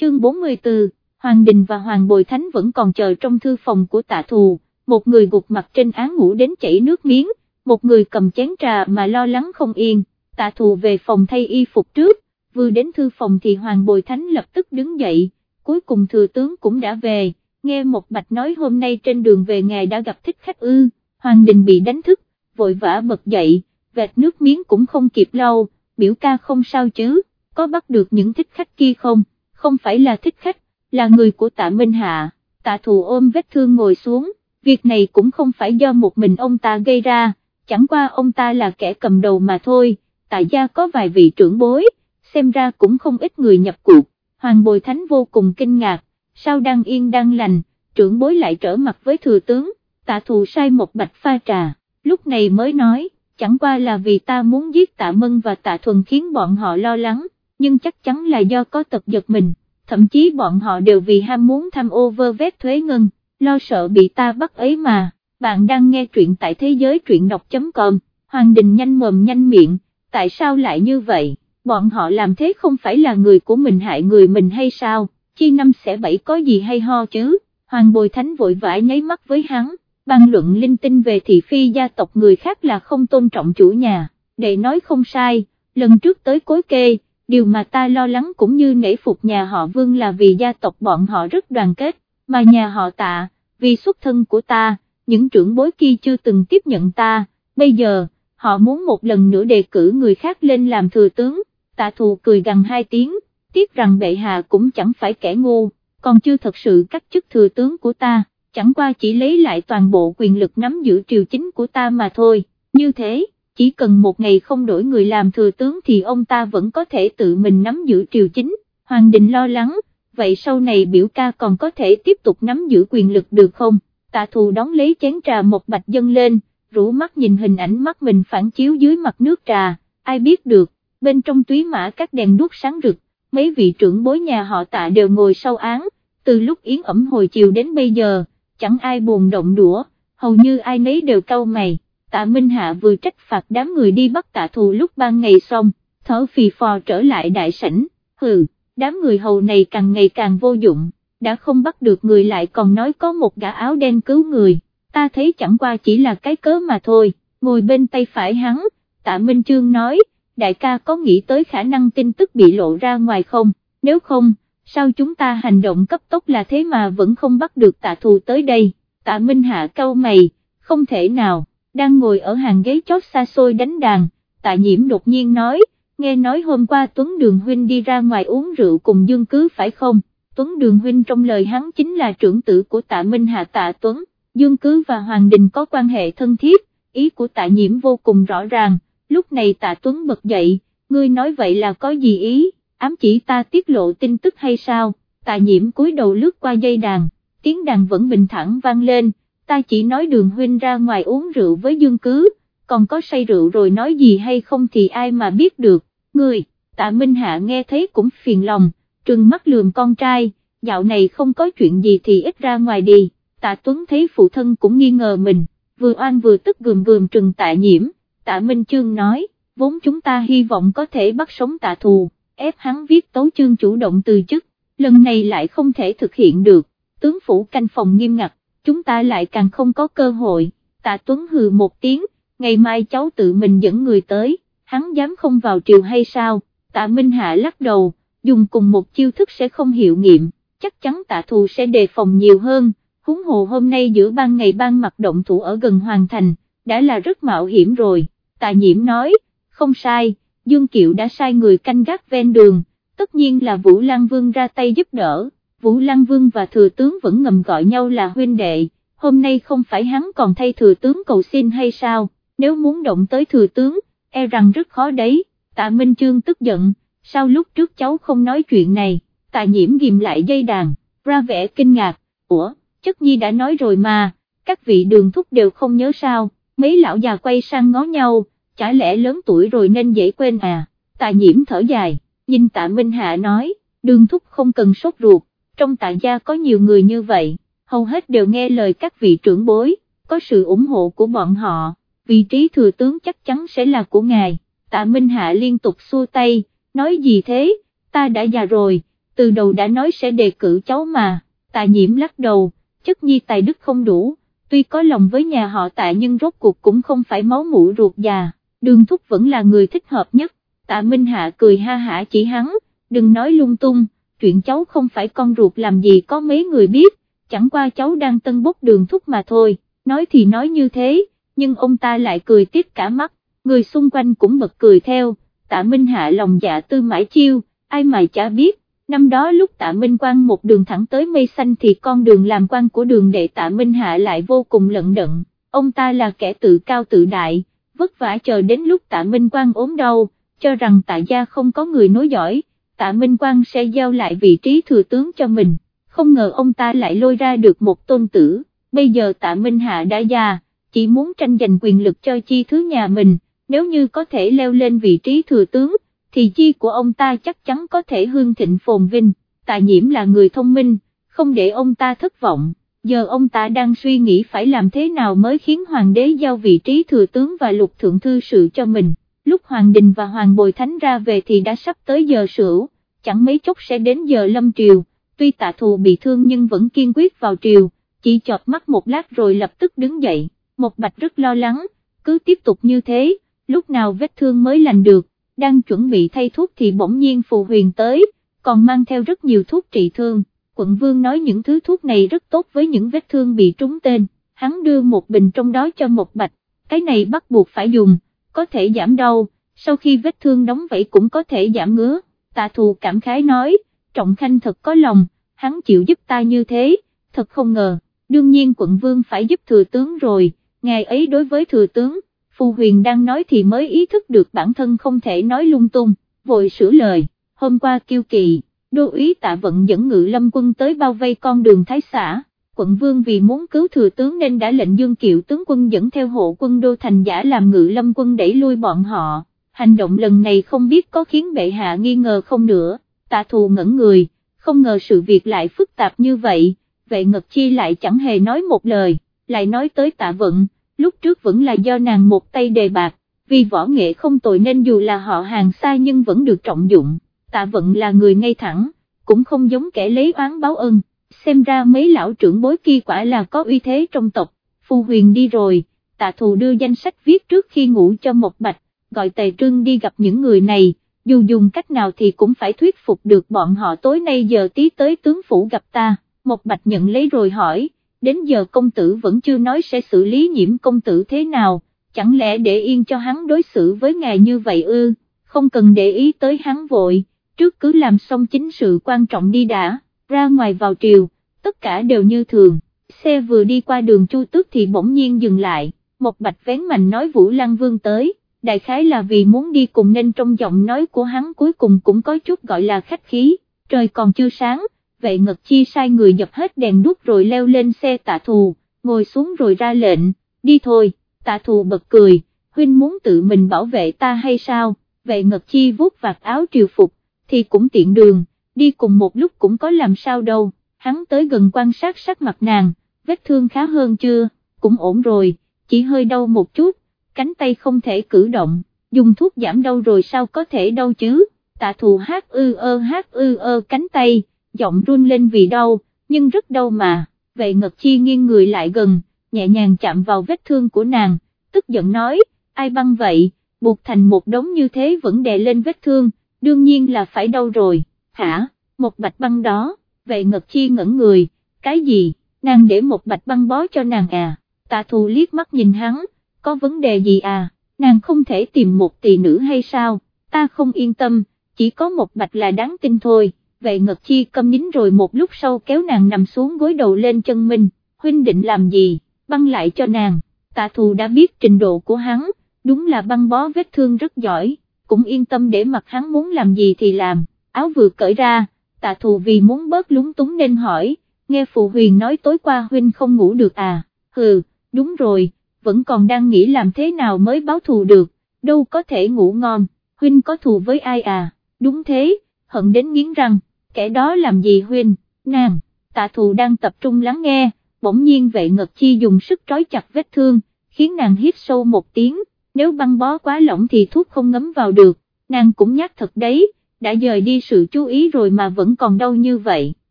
Chương 44, Hoàng Đình và Hoàng Bồi Thánh vẫn còn chờ trong thư phòng của tạ thù, một người gục mặt trên án ngủ đến chảy nước miếng, một người cầm chén trà mà lo lắng không yên, tạ thù về phòng thay y phục trước, vừa đến thư phòng thì Hoàng Bồi Thánh lập tức đứng dậy, cuối cùng thừa tướng cũng đã về, nghe một bạch nói hôm nay trên đường về ngài đã gặp thích khách ư, Hoàng Đình bị đánh thức, vội vã bật dậy, vẹt nước miếng cũng không kịp lâu biểu ca không sao chứ, có bắt được những thích khách kia không, không phải là thích khách, là người của tạ Minh Hạ, tạ thù ôm vết thương ngồi xuống, việc này cũng không phải do một mình ông ta gây ra, chẳng qua ông ta là kẻ cầm đầu mà thôi, tạ gia có vài vị trưởng bối, xem ra cũng không ít người nhập cuộc, Hoàng Bồi Thánh vô cùng kinh ngạc, sao đang yên đang lành, trưởng bối lại trở mặt với thừa tướng, tạ thù sai một bạch pha trà, lúc này mới nói, chẳng qua là vì ta muốn giết tạ mân và tạ thuần khiến bọn họ lo lắng, nhưng chắc chắn là do có tật giật mình, thậm chí bọn họ đều vì ham muốn tham ô vơ vét thuế ngân, lo sợ bị ta bắt ấy mà, bạn đang nghe truyện tại thế giới truyện đọc.com, Hoàng Đình nhanh mồm nhanh miệng, tại sao lại như vậy, bọn họ làm thế không phải là người của mình hại người mình hay sao, chi năm sẽ bảy có gì hay ho chứ, Hoàng Bồi Thánh vội vã nháy mắt với hắn, bàn luận linh tinh về thị phi gia tộc người khác là không tôn trọng chủ nhà, để nói không sai, lần trước tới cối kê, điều mà ta lo lắng cũng như nể phục nhà họ vương là vì gia tộc bọn họ rất đoàn kết, mà nhà họ tạ, vì xuất thân của ta, những trưởng bối kia chưa từng tiếp nhận ta, bây giờ, họ muốn một lần nữa đề cử người khác lên làm thừa tướng, tạ thù cười gằn hai tiếng, tiếc rằng bệ hạ cũng chẳng phải kẻ ngu, còn chưa thật sự cắt chức thừa tướng của ta, chẳng qua chỉ lấy lại toàn bộ quyền lực nắm giữ triều chính của ta mà thôi, như thế, chỉ cần một ngày không đổi người làm thừa tướng thì ông ta vẫn có thể tự mình nắm giữ triều chính, Hoàng Đình lo lắng, vậy sau này biểu ca còn có thể tiếp tục nắm giữ quyền lực được không, tạ thù đóng lấy chén trà một bạch dân lên, rủ mắt nhìn hình ảnh mắt mình phản chiếu dưới mặt nước trà, ai biết được, bên trong túy mã các đèn đuốc sáng rực, mấy vị trưởng bối nhà họ tạ đều ngồi sau án, từ lúc yến ẩm hồi chiều đến bây giờ, chẳng ai buồn động đũa, hầu như ai nấy đều cau mày, tạ Minh Hạ vừa trách phạt đám người đi bắt tạ thù lúc ban ngày xong, thở phì phò trở lại đại sảnh, hừ, đám người hầu này càng ngày càng vô dụng, đã không bắt được người lại còn nói có một gã áo đen cứu người, ta thấy chẳng qua chỉ là cái cớ mà thôi, ngồi bên tay phải hắn, tạ Minh Trương nói, đại ca có nghĩ tới khả năng tin tức bị lộ ra ngoài không, nếu không, sao chúng ta hành động cấp tốc là thế mà vẫn không bắt được tạ thù tới đây, tạ Minh Hạ câu mày, không thể nào, đang ngồi ở hàng ghế chót xa xôi đánh đàn, tạ nhiễm đột nhiên nói, nghe nói hôm qua Tuấn Đường Huynh đi ra ngoài uống rượu cùng Dương Cứ phải không, Tuấn Đường Huynh trong lời hắn chính là trưởng tử của tạ Minh Hạ tạ Tuấn, Dương Cứ và Hoàng Đình có quan hệ thân thiết, ý của tạ nhiễm vô cùng rõ ràng, lúc này tạ Tuấn bật dậy, ngươi nói vậy là có gì ý, ám chỉ ta tiết lộ tin tức hay sao, tạ nhiễm cúi đầu lướt qua dây đàn, tiếng đàn vẫn bình thẳng vang lên, ta chỉ nói đường huynh ra ngoài uống rượu với dương cứ, còn có say rượu rồi nói gì hay không thì ai mà biết được, người tạ Minh Hạ nghe thấy cũng phiền lòng, trừng mắt lườm con trai, dạo này không có chuyện gì thì ít ra ngoài đi, tạ Tuấn thấy phụ thân cũng nghi ngờ mình, vừa oan vừa tức gườm gườm trừng tạ nhiễm, tạ Minh Chương nói, vốn chúng ta hy vọng có thể bắt sống tạ thù, ép hắn viết tấu chương chủ động từ chức, lần này lại không thể thực hiện được, tướng phủ canh phòng nghiêm ngặt, chúng ta lại càng không có cơ hội, tạ Tuấn hừ một tiếng, ngày mai cháu tự mình dẫn người tới, hắn dám không vào triều hay sao, tạ Minh Hạ lắc đầu, dùng cùng một chiêu thức sẽ không hiệu nghiệm, chắc chắn tạ thù sẽ đề phòng nhiều hơn, huống hồ hôm nay giữa ban ngày ban mặt động thủ ở gần Hoàng Thành, đã là rất mạo hiểm rồi, tạ nhiễm nói, không sai, Dương Kiệu đã sai người canh gác ven đường, tất nhiên là Vũ Lan Vương ra tay giúp đỡ, Vũ Lăng Vương và thừa tướng vẫn ngầm gọi nhau là huynh đệ, hôm nay không phải hắn còn thay thừa tướng cầu xin hay sao, nếu muốn động tới thừa tướng, e rằng rất khó đấy, tạ Minh Chương tức giận, sao lúc trước cháu không nói chuyện này, tạ nhiễm ghim lại dây đàn, ra vẻ kinh ngạc, ủa, chất nhi đã nói rồi mà, các vị đường thúc đều không nhớ sao, mấy lão già quay sang ngó nhau, chả lẽ lớn tuổi rồi nên dễ quên à, tạ nhiễm thở dài, nhìn tạ Minh Hạ nói, đường thúc không cần sốt ruột, trong tạ gia có nhiều người như vậy, hầu hết đều nghe lời các vị trưởng bối, có sự ủng hộ của bọn họ, vị trí thừa tướng chắc chắn sẽ là của ngài, tạ Minh Hạ liên tục xua tay, nói gì thế, ta đã già rồi, từ đầu đã nói sẽ đề cử cháu mà, tạ nhiễm lắc đầu, chất nhi tài đức không đủ, tuy có lòng với nhà họ tạ nhưng rốt cuộc cũng không phải máu mũ ruột già, đường thúc vẫn là người thích hợp nhất, tạ Minh Hạ cười ha hả chỉ hắn, đừng nói lung tung, chuyện cháu không phải con ruột làm gì có mấy người biết, chẳng qua cháu đang tân bốc đường thúc mà thôi, nói thì nói như thế, nhưng ông ta lại cười tiếp cả mắt, người xung quanh cũng bật cười theo, tạ Minh Hạ lòng dạ tư mãi chiêu, ai mà chả biết, năm đó lúc tạ Minh Quang một đường thẳng tới mây xanh thì con đường làm quan của đường đệ tạ Minh Hạ lại vô cùng lận đận, ông ta là kẻ tự cao tự đại, vất vả chờ đến lúc tạ Minh Quang ốm đau, cho rằng tạ gia không có người nối dõi, tạ Minh Quang sẽ giao lại vị trí thừa tướng cho mình, không ngờ ông ta lại lôi ra được một tôn tử, bây giờ tạ Minh Hạ đã già, chỉ muốn tranh giành quyền lực cho chi thứ nhà mình, nếu như có thể leo lên vị trí thừa tướng, thì chi của ông ta chắc chắn có thể hương thịnh phồn vinh, tạ nhiễm là người thông minh, không để ông ta thất vọng, giờ ông ta đang suy nghĩ phải làm thế nào mới khiến hoàng đế giao vị trí thừa tướng và lục thượng thư sự cho mình lúc Hoàng Đình và Hoàng Bồi Thánh ra về thì đã sắp tới giờ sửu, chẳng mấy chốc sẽ đến giờ lâm triều, tuy tạ thù bị thương nhưng vẫn kiên quyết vào triều, chỉ chọt mắt một lát rồi lập tức đứng dậy, một bạch rất lo lắng, cứ tiếp tục như thế, lúc nào vết thương mới lành được, đang chuẩn bị thay thuốc thì bỗng nhiên phù huyền tới, còn mang theo rất nhiều thuốc trị thương, quận vương nói những thứ thuốc này rất tốt với những vết thương bị trúng tên, hắn đưa một bình trong đó cho một bạch, cái này bắt buộc phải dùng, có thể giảm đau, sau khi vết thương đóng vảy cũng có thể giảm ngứa, tạ thù cảm khái nói, trọng khanh thật có lòng, hắn chịu giúp ta như thế, thật không ngờ, đương nhiên quận vương phải giúp thừa tướng rồi, ngày ấy đối với thừa tướng, Phù Huyền đang nói thì mới ý thức được bản thân không thể nói lung tung, vội sửa lời, hôm qua kiêu kỳ, đô úy tạ vận dẫn ngự lâm quân tới bao vây con đường thái xã, quận vương vì muốn cứu thừa tướng nên đã lệnh dương kiệu tướng quân dẫn theo hộ quân đô thành giả làm ngự lâm quân đẩy lui bọn họ, hành động lần này không biết có khiến bệ hạ nghi ngờ không nữa, tạ thù ngẩn người, không ngờ sự việc lại phức tạp như vậy, vậy Ngật Chi lại chẳng hề nói một lời, lại nói tới tạ vận. Lúc trước vẫn là do nàng một tay đề bạc, vì võ nghệ không tồi nên dù là họ hàng xa nhưng vẫn được trọng dụng, tạ vận là người ngay thẳng, cũng không giống kẻ lấy oán báo ân, xem ra mấy lão trưởng bối kia quả là có uy thế trong tộc, phù huyền đi rồi, tạ thù đưa danh sách viết trước khi ngủ cho một bạch, gọi tề trưng đi gặp những người này, dù dùng cách nào thì cũng phải thuyết phục được bọn họ tối nay giờ tí tới tướng phủ gặp ta, một bạch nhận lấy rồi hỏi, đến giờ công tử vẫn chưa nói sẽ xử lý nhiễm công tử thế nào, chẳng lẽ để yên cho hắn đối xử với ngài như vậy ư, không cần để ý tới hắn vội, trước cứ làm xong chính sự quan trọng đi đã, ra ngoài vào triều, tất cả đều như thường, xe vừa đi qua đường chu tước thì bỗng nhiên dừng lại, một bạch vén mạnh nói Vũ Lăng Vương tới, đại khái là vì muốn đi cùng nên trong giọng nói của hắn cuối cùng cũng có chút gọi là khách khí, trời còn chưa sáng vệ ngật chi sai người dập hết đèn đuốc rồi leo lên xe tạ thù, ngồi xuống rồi ra lệnh, đi thôi, tạ thù bật cười, huynh muốn tự mình bảo vệ ta hay sao, vệ ngật chi vuốt vạt áo triều phục, thì cũng tiện đường, đi cùng một lúc cũng có làm sao đâu, hắn tới gần quan sát sắc mặt nàng, vết thương khá hơn chưa, cũng ổn rồi, chỉ hơi đau một chút, cánh tay không thể cử động, dùng thuốc giảm đau rồi sao có thể đau chứ, tạ thù hát ư ơ hát ư ơ cánh tay, giọng run lên vì đau, nhưng rất đau mà, vậy Ngật Chi nghiêng người lại gần, nhẹ nhàng chạm vào vết thương của nàng, tức giận nói, ai băng vậy, buộc thành một đống như thế vẫn đè lên vết thương, đương nhiên là phải đau rồi, hả, một bạch băng đó, vệ Ngật Chi ngẩn người, cái gì, nàng để một bạch băng bó cho nàng à, tạ thù liếc mắt nhìn hắn, có vấn đề gì à, nàng không thể tìm một tỷ nữ hay sao, ta không yên tâm, chỉ có một bạch là đáng tin thôi. Vệ ngật chi câm nín rồi một lúc sau kéo nàng nằm xuống gối đầu lên chân mình, huynh định làm gì, băng lại cho nàng, tạ thù đã biết trình độ của hắn, đúng là băng bó vết thương rất giỏi, cũng yên tâm để mặc hắn muốn làm gì thì làm, áo vừa cởi ra, tạ thù vì muốn bớt lúng túng nên hỏi, nghe phụ huyền nói tối qua huynh không ngủ được à, hừ, đúng rồi, vẫn còn đang nghĩ làm thế nào mới báo thù được, đâu có thể ngủ ngon, huynh có thù với ai à, đúng thế, hận đến nghiến răng, kẻ đó làm gì huynh, nàng, tạ thù đang tập trung lắng nghe, bỗng nhiên vệ ngật chi dùng sức trói chặt vết thương, khiến nàng hít sâu một tiếng, nếu băng bó quá lỏng thì thuốc không ngấm vào được, nàng cũng nhắc thật đấy, đã dời đi sự chú ý rồi mà vẫn còn đau như vậy,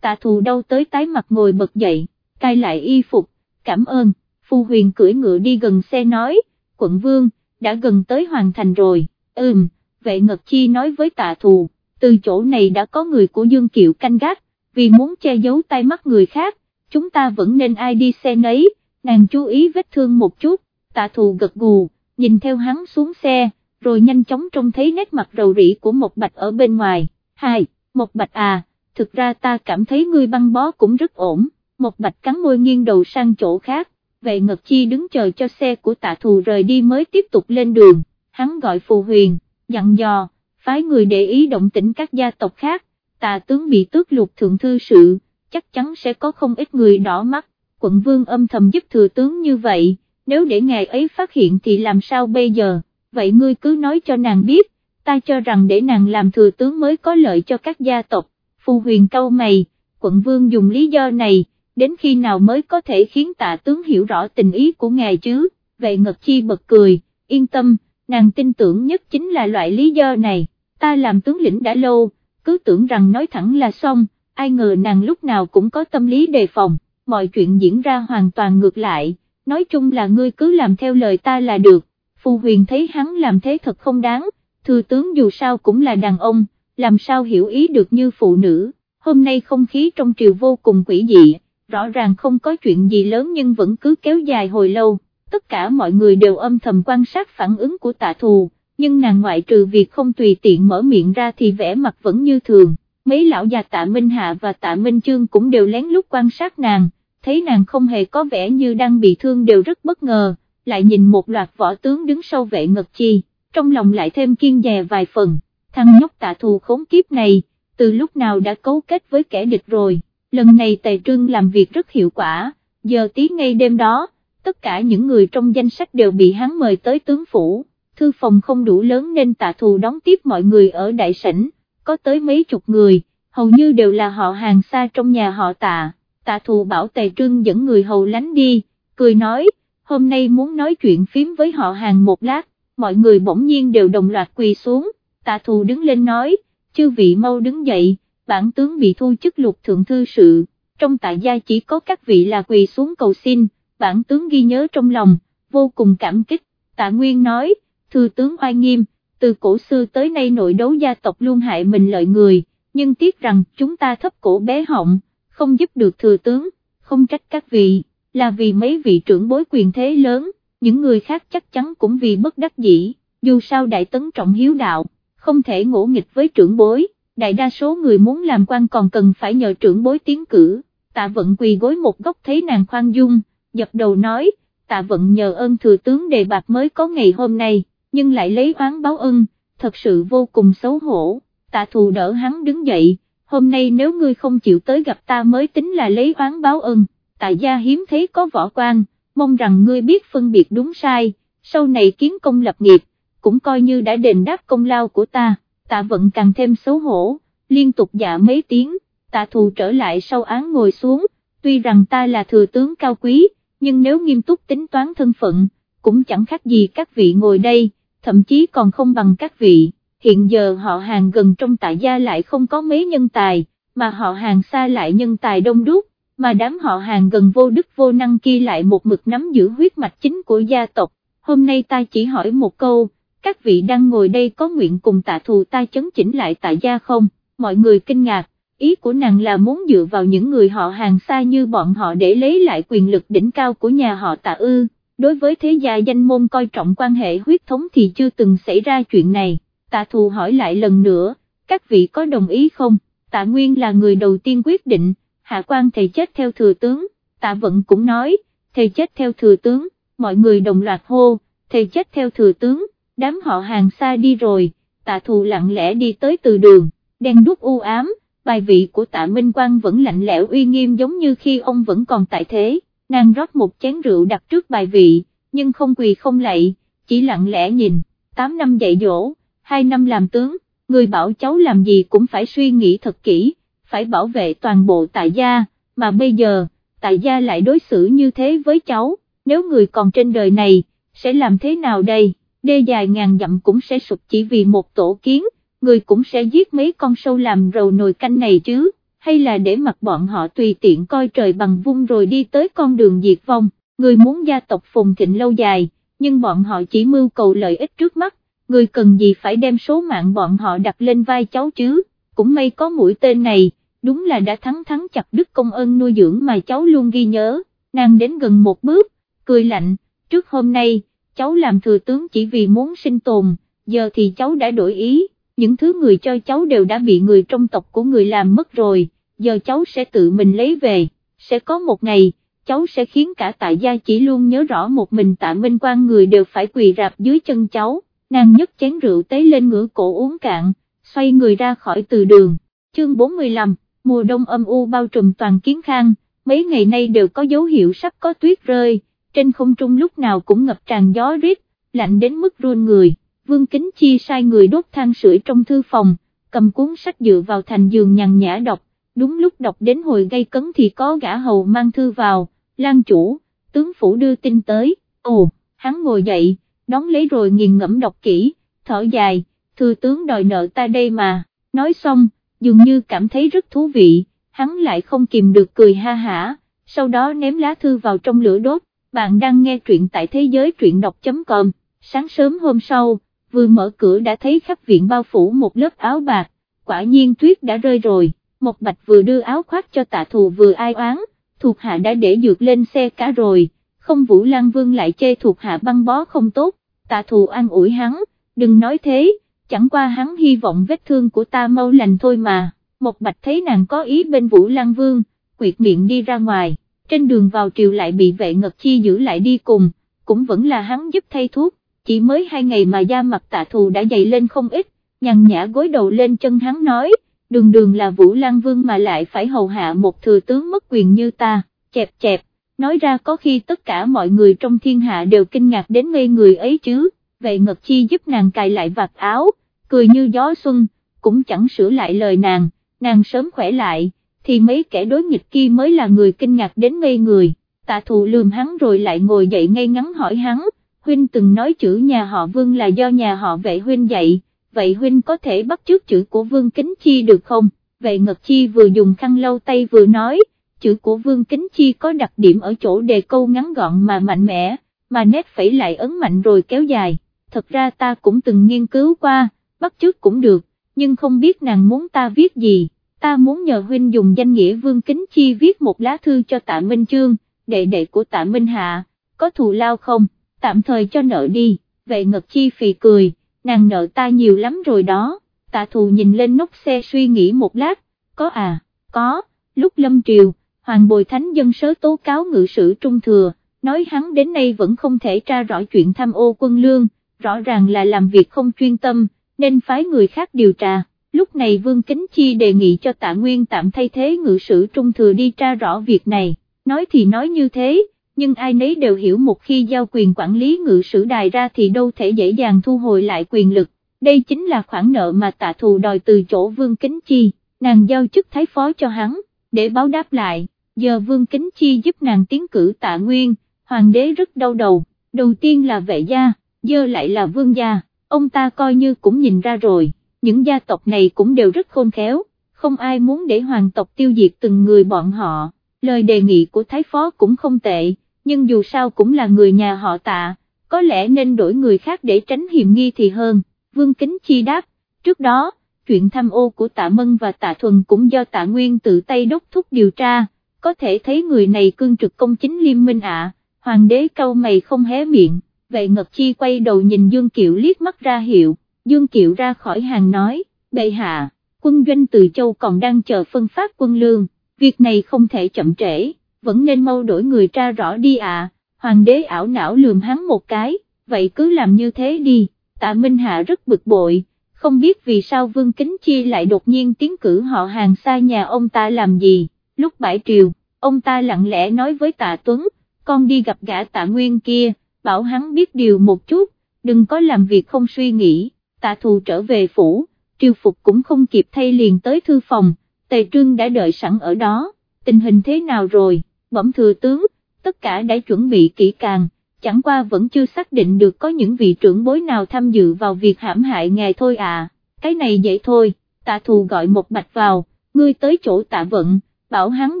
tạ thù đau tới tái mặt ngồi bật dậy, cai lại y phục, cảm ơn, phu huyền cưỡi ngựa đi gần xe nói, quận vương, đã gần tới hoàn thành rồi, ừm, vệ ngật chi nói với tạ thù từ chỗ này đã có người của Dương Kiệu canh gác, vì muốn che giấu tay mắt người khác, chúng ta vẫn nên ai đi xe nấy, nàng chú ý vết thương một chút, tạ thù gật gù, nhìn theo hắn xuống xe, rồi nhanh chóng trông thấy nét mặt rầu rĩ của một bạch ở bên ngoài, hai, một bạch à, thực ra ta cảm thấy ngươi băng bó cũng rất ổn, một bạch cắn môi nghiêng đầu sang chỗ khác, vậy Ngật Chi đứng chờ cho xe của tạ thù rời đi mới tiếp tục lên đường, hắn gọi phù huyền, dặn dò, phái người để ý động tĩnh các gia tộc khác, tạ tướng bị tước lục thượng thư sự, chắc chắn sẽ có không ít người đỏ mắt, quận vương âm thầm giúp thừa tướng như vậy, nếu để ngài ấy phát hiện thì làm sao bây giờ, vậy ngươi cứ nói cho nàng biết, ta cho rằng để nàng làm thừa tướng mới có lợi cho các gia tộc, phù huyền câu mày, quận vương dùng lý do này, đến khi nào mới có thể khiến tạ tướng hiểu rõ tình ý của ngài chứ, vậy Ngật Chi bật cười, yên tâm, nàng tin tưởng nhất chính là loại lý do này. Ta làm tướng lĩnh đã lâu, cứ tưởng rằng nói thẳng là xong, ai ngờ nàng lúc nào cũng có tâm lý đề phòng, mọi chuyện diễn ra hoàn toàn ngược lại, nói chung là ngươi cứ làm theo lời ta là được, Phù Huyền thấy hắn làm thế thật không đáng, thừa tướng dù sao cũng là đàn ông, làm sao hiểu ý được như phụ nữ, hôm nay không khí trong triều vô cùng quỷ dị, rõ ràng không có chuyện gì lớn nhưng vẫn cứ kéo dài hồi lâu, tất cả mọi người đều âm thầm quan sát phản ứng của tạ thù, nhưng nàng ngoại trừ việc không tùy tiện mở miệng ra thì vẻ mặt vẫn như thường, mấy lão già tạ Minh Hạ và tạ Minh Chương cũng đều lén lút quan sát nàng, thấy nàng không hề có vẻ như đang bị thương đều rất bất ngờ, lại nhìn một loạt võ tướng đứng sau vệ ngật chi, trong lòng lại thêm kiên dè vài phần, thằng nhóc tạ thù khốn kiếp này, từ lúc nào đã cấu kết với kẻ địch rồi, lần này Tề Trưng làm việc rất hiệu quả, giờ tí ngay đêm đó, tất cả những người trong danh sách đều bị hắn mời tới tướng phủ, thư phòng không đủ lớn nên tạ thù đón tiếp mọi người ở đại sảnh, có tới mấy chục người, hầu như đều là họ hàng xa trong nhà họ tạ, tạ thù bảo Tề Trưng dẫn người hầu lánh đi, cười nói, hôm nay muốn nói chuyện phím với họ hàng một lát, mọi người bỗng nhiên đều đồng loạt quỳ xuống, tạ thù đứng lên nói, chư vị mau đứng dậy, bản tướng bị thu chức lục thượng thư sự, trong tại gia chỉ có các vị là quỳ xuống cầu xin, bản tướng ghi nhớ trong lòng, vô cùng cảm kích, tạ nguyên nói, thư tướng oai nghiêm, từ cổ xưa tới nay nội đấu gia tộc luôn hại mình lợi người, nhưng tiếc rằng chúng ta thấp cổ bé họng, không giúp được thừa tướng, không trách các vị, là vì mấy vị trưởng bối quyền thế lớn, những người khác chắc chắn cũng vì bất đắc dĩ, dù sao đại tấn trọng hiếu đạo, không thể ngỗ nghịch với trưởng bối, đại đa số người muốn làm quan còn cần phải nhờ trưởng bối tiến cử, tạ vận quỳ gối một góc thấy nàng khoan dung, dập đầu nói, tạ vận nhờ ơn thừa tướng đề bạc mới có ngày hôm nay, nhưng lại lấy oán báo ân, thật sự vô cùng xấu hổ, tạ thù đỡ hắn đứng dậy, hôm nay nếu ngươi không chịu tới gặp ta mới tính là lấy oán báo ân, Tại gia hiếm thấy có võ quan, mong rằng ngươi biết phân biệt đúng sai, sau này kiến công lập nghiệp, cũng coi như đã đền đáp công lao của ta, tạ vận càng thêm xấu hổ, liên tục dạ mấy tiếng, tạ thù trở lại sau án ngồi xuống, tuy rằng ta là thừa tướng cao quý, nhưng nếu nghiêm túc tính toán thân phận, cũng chẳng khác gì các vị ngồi đây, thậm chí còn không bằng các vị, hiện giờ họ hàng gần trong tạ gia lại không có mấy nhân tài, mà họ hàng xa lại nhân tài đông đúc, mà đám họ hàng gần vô đức vô năng kia lại một mực nắm giữ huyết mạch chính của gia tộc, hôm nay ta chỉ hỏi một câu, các vị đang ngồi đây có nguyện cùng tạ thù ta chấn chỉnh lại tại gia không, mọi người kinh ngạc, ý của nàng là muốn dựa vào những người họ hàng xa như bọn họ để lấy lại quyền lực đỉnh cao của nhà họ tạ ư, đối với thế gia danh môn coi trọng quan hệ huyết thống thì chưa từng xảy ra chuyện này, tạ thù hỏi lại lần nữa, các vị có đồng ý không, tạ nguyên là người đầu tiên quyết định, hạ quan thầy chết theo thừa tướng, tạ vận cũng nói, thầy chết theo thừa tướng, mọi người đồng loạt hô, thầy chết theo thừa tướng, đám họ hàng xa đi rồi, tạ thù lặng lẽ đi tới từ đường, đen đúc u ám, bài vị của tạ Minh Quang vẫn lạnh lẽo uy nghiêm giống như khi ông vẫn còn tại thế, nàng rót một chén rượu đặt trước bài vị, nhưng không quỳ không lạy, chỉ lặng lẽ nhìn, 8 năm dạy dỗ, 2 năm làm tướng, người bảo cháu làm gì cũng phải suy nghĩ thật kỹ, phải bảo vệ toàn bộ tại gia, mà bây giờ, tại gia lại đối xử như thế với cháu, nếu người còn trên đời này, sẽ làm thế nào đây? đê dài ngàn dặm cũng sẽ sụp chỉ vì một tổ kiến, người cũng sẽ giết mấy con sâu làm rầu nồi canh này chứ, hay là để mặc bọn họ tùy tiện coi trời bằng vung rồi đi tới con đường diệt vong, người muốn gia tộc phồn thịnh lâu dài, nhưng bọn họ chỉ mưu cầu lợi ích trước mắt, người cần gì phải đem số mạng bọn họ đặt lên vai cháu chứ, cũng may có mũi tên này, đúng là đã thắng thắng chặt đứt công ơn nuôi dưỡng mà cháu luôn ghi nhớ, nàng đến gần một bước, cười lạnh, trước hôm nay, cháu làm thừa tướng chỉ vì muốn sinh tồn, giờ thì cháu đã đổi ý, những thứ người cho cháu đều đã bị người trong tộc của người làm mất rồi, giờ cháu sẽ tự mình lấy về, sẽ có một ngày, cháu sẽ khiến cả tại gia chỉ luôn nhớ rõ một mình tạ minh quan người đều phải quỳ rạp dưới chân cháu, nàng nhấc chén rượu tế lên ngửa cổ uống cạn, xoay người ra khỏi từ đường, chương 45, mùa đông âm u bao trùm toàn kiến khang, mấy ngày nay đều có dấu hiệu sắp có tuyết rơi trên không trung lúc nào cũng ngập tràn gió rít, lạnh đến mức run người, Vương Kính Chi sai người đốt than sưởi trong thư phòng, cầm cuốn sách dựa vào thành giường nhằn nhã đọc, đúng lúc đọc đến hồi gây cấn thì có gã hầu mang thư vào, lan chủ, tướng phủ đưa tin tới, ồ, hắn ngồi dậy, đón lấy rồi nghiền ngẫm đọc kỹ, thở dài, thư tướng đòi nợ ta đây mà, nói xong, dường như cảm thấy rất thú vị, hắn lại không kìm được cười ha hả, sau đó ném lá thư vào trong lửa đốt, bạn đang nghe truyện tại thế giới truyện đọc.com, sáng sớm hôm sau, vừa mở cửa đã thấy khắp viện bao phủ một lớp áo bạc, quả nhiên tuyết đã rơi rồi, một bạch vừa đưa áo khoác cho tạ thù vừa ai oán, thuộc hạ đã để dược lên xe cả rồi, không Vũ Lan Vương lại chê thuộc hạ băng bó không tốt, tạ thù an ủi hắn, đừng nói thế, chẳng qua hắn hy vọng vết thương của ta mau lành thôi mà, một bạch thấy nàng có ý bên Vũ Lan Vương, quyệt miệng đi ra ngoài, trên đường vào triều lại bị vệ ngật chi giữ lại đi cùng, cũng vẫn là hắn giúp thay thuốc, chỉ mới hai ngày mà da mặt tạ thù đã dày lên không ít, nhằn nhã gối đầu lên chân hắn nói, đường đường là Vũ Lan Vương mà lại phải hầu hạ một thừa tướng mất quyền như ta, chẹp chẹp, nói ra có khi tất cả mọi người trong thiên hạ đều kinh ngạc đến ngây người ấy chứ, vệ ngật chi giúp nàng cài lại vạt áo, cười như gió xuân, cũng chẳng sửa lại lời nàng, nàng sớm khỏe lại, thì mấy kẻ đối nghịch kia mới là người kinh ngạc đến ngây người, tạ thù lườm hắn rồi lại ngồi dậy ngay ngắn hỏi hắn, huynh từng nói chữ nhà họ vương là do nhà họ vệ huynh dạy, vậy huynh có thể bắt chước chữ của vương kính chi được không, vệ ngật chi vừa dùng khăn lau tay vừa nói, chữ của vương kính chi có đặc điểm ở chỗ đề câu ngắn gọn mà mạnh mẽ, mà nét phẩy lại ấn mạnh rồi kéo dài, thật ra ta cũng từng nghiên cứu qua, bắt chước cũng được, nhưng không biết nàng muốn ta viết gì, ta muốn nhờ huynh dùng danh nghĩa vương kính chi viết một lá thư cho tạ Minh Chương, đệ đệ của tạ Minh Hạ, có thù lao không, tạm thời cho nợ đi, vệ ngật chi phì cười, nàng nợ ta nhiều lắm rồi đó, tạ thù nhìn lên nóc xe suy nghĩ một lát, có à, có, lúc lâm triều, hoàng bồi thánh dân sớ tố cáo ngự sử trung thừa, nói hắn đến nay vẫn không thể tra rõ chuyện tham ô quân lương, rõ ràng là làm việc không chuyên tâm, nên phái người khác điều tra. Lúc này Vương Kính Chi đề nghị cho tạ Nguyên tạm thay thế ngự sử trung thừa đi tra rõ việc này, nói thì nói như thế, nhưng ai nấy đều hiểu một khi giao quyền quản lý ngự sử đài ra thì đâu thể dễ dàng thu hồi lại quyền lực, đây chính là khoản nợ mà tạ thù đòi từ chỗ Vương Kính Chi, nàng giao chức thái phó cho hắn, để báo đáp lại, giờ Vương Kính Chi giúp nàng tiến cử tạ Nguyên, hoàng đế rất đau đầu, đầu tiên là vệ gia, giờ lại là vương gia, ông ta coi như cũng nhìn ra rồi, những gia tộc này cũng đều rất khôn khéo, không ai muốn để hoàng tộc tiêu diệt từng người bọn họ, lời đề nghị của thái phó cũng không tệ, nhưng dù sao cũng là người nhà họ tạ, có lẽ nên đổi người khác để tránh hiểm nghi thì hơn, vương kính chi đáp, trước đó, chuyện tham ô của tạ Mân và tạ Thuần cũng do tạ Nguyên tự tay đốc thúc điều tra, có thể thấy người này cương trực công chính liêm minh ạ, hoàng đế câu mày không hé miệng, vệ ngật chi quay đầu nhìn Dương Kiệu liếc mắt ra hiệu, Dương Kiệu ra khỏi hàng nói, bệ hạ, quân doanh từ châu còn đang chờ phân phát quân lương, việc này không thể chậm trễ, vẫn nên mau đổi người tra rõ đi à, hoàng đế ảo não lườm hắn một cái, vậy cứ làm như thế đi, tạ Minh Hạ rất bực bội, không biết vì sao Vương Kính Chi lại đột nhiên tiến cử họ hàng xa nhà ông ta làm gì, lúc bãi triều, ông ta lặng lẽ nói với tạ Tuấn, con đi gặp gã tạ Nguyên kia, bảo hắn biết điều một chút, đừng có làm việc không suy nghĩ, tạ thù trở về phủ, triều phục cũng không kịp thay liền tới thư phòng, tề trương đã đợi sẵn ở đó, tình hình thế nào rồi, bẩm thừa tướng, tất cả đã chuẩn bị kỹ càng, chẳng qua vẫn chưa xác định được có những vị trưởng bối nào tham dự vào việc hãm hại ngài thôi à, cái này dễ thôi, tạ thù gọi một bạch vào, ngươi tới chỗ tạ vận, bảo hắn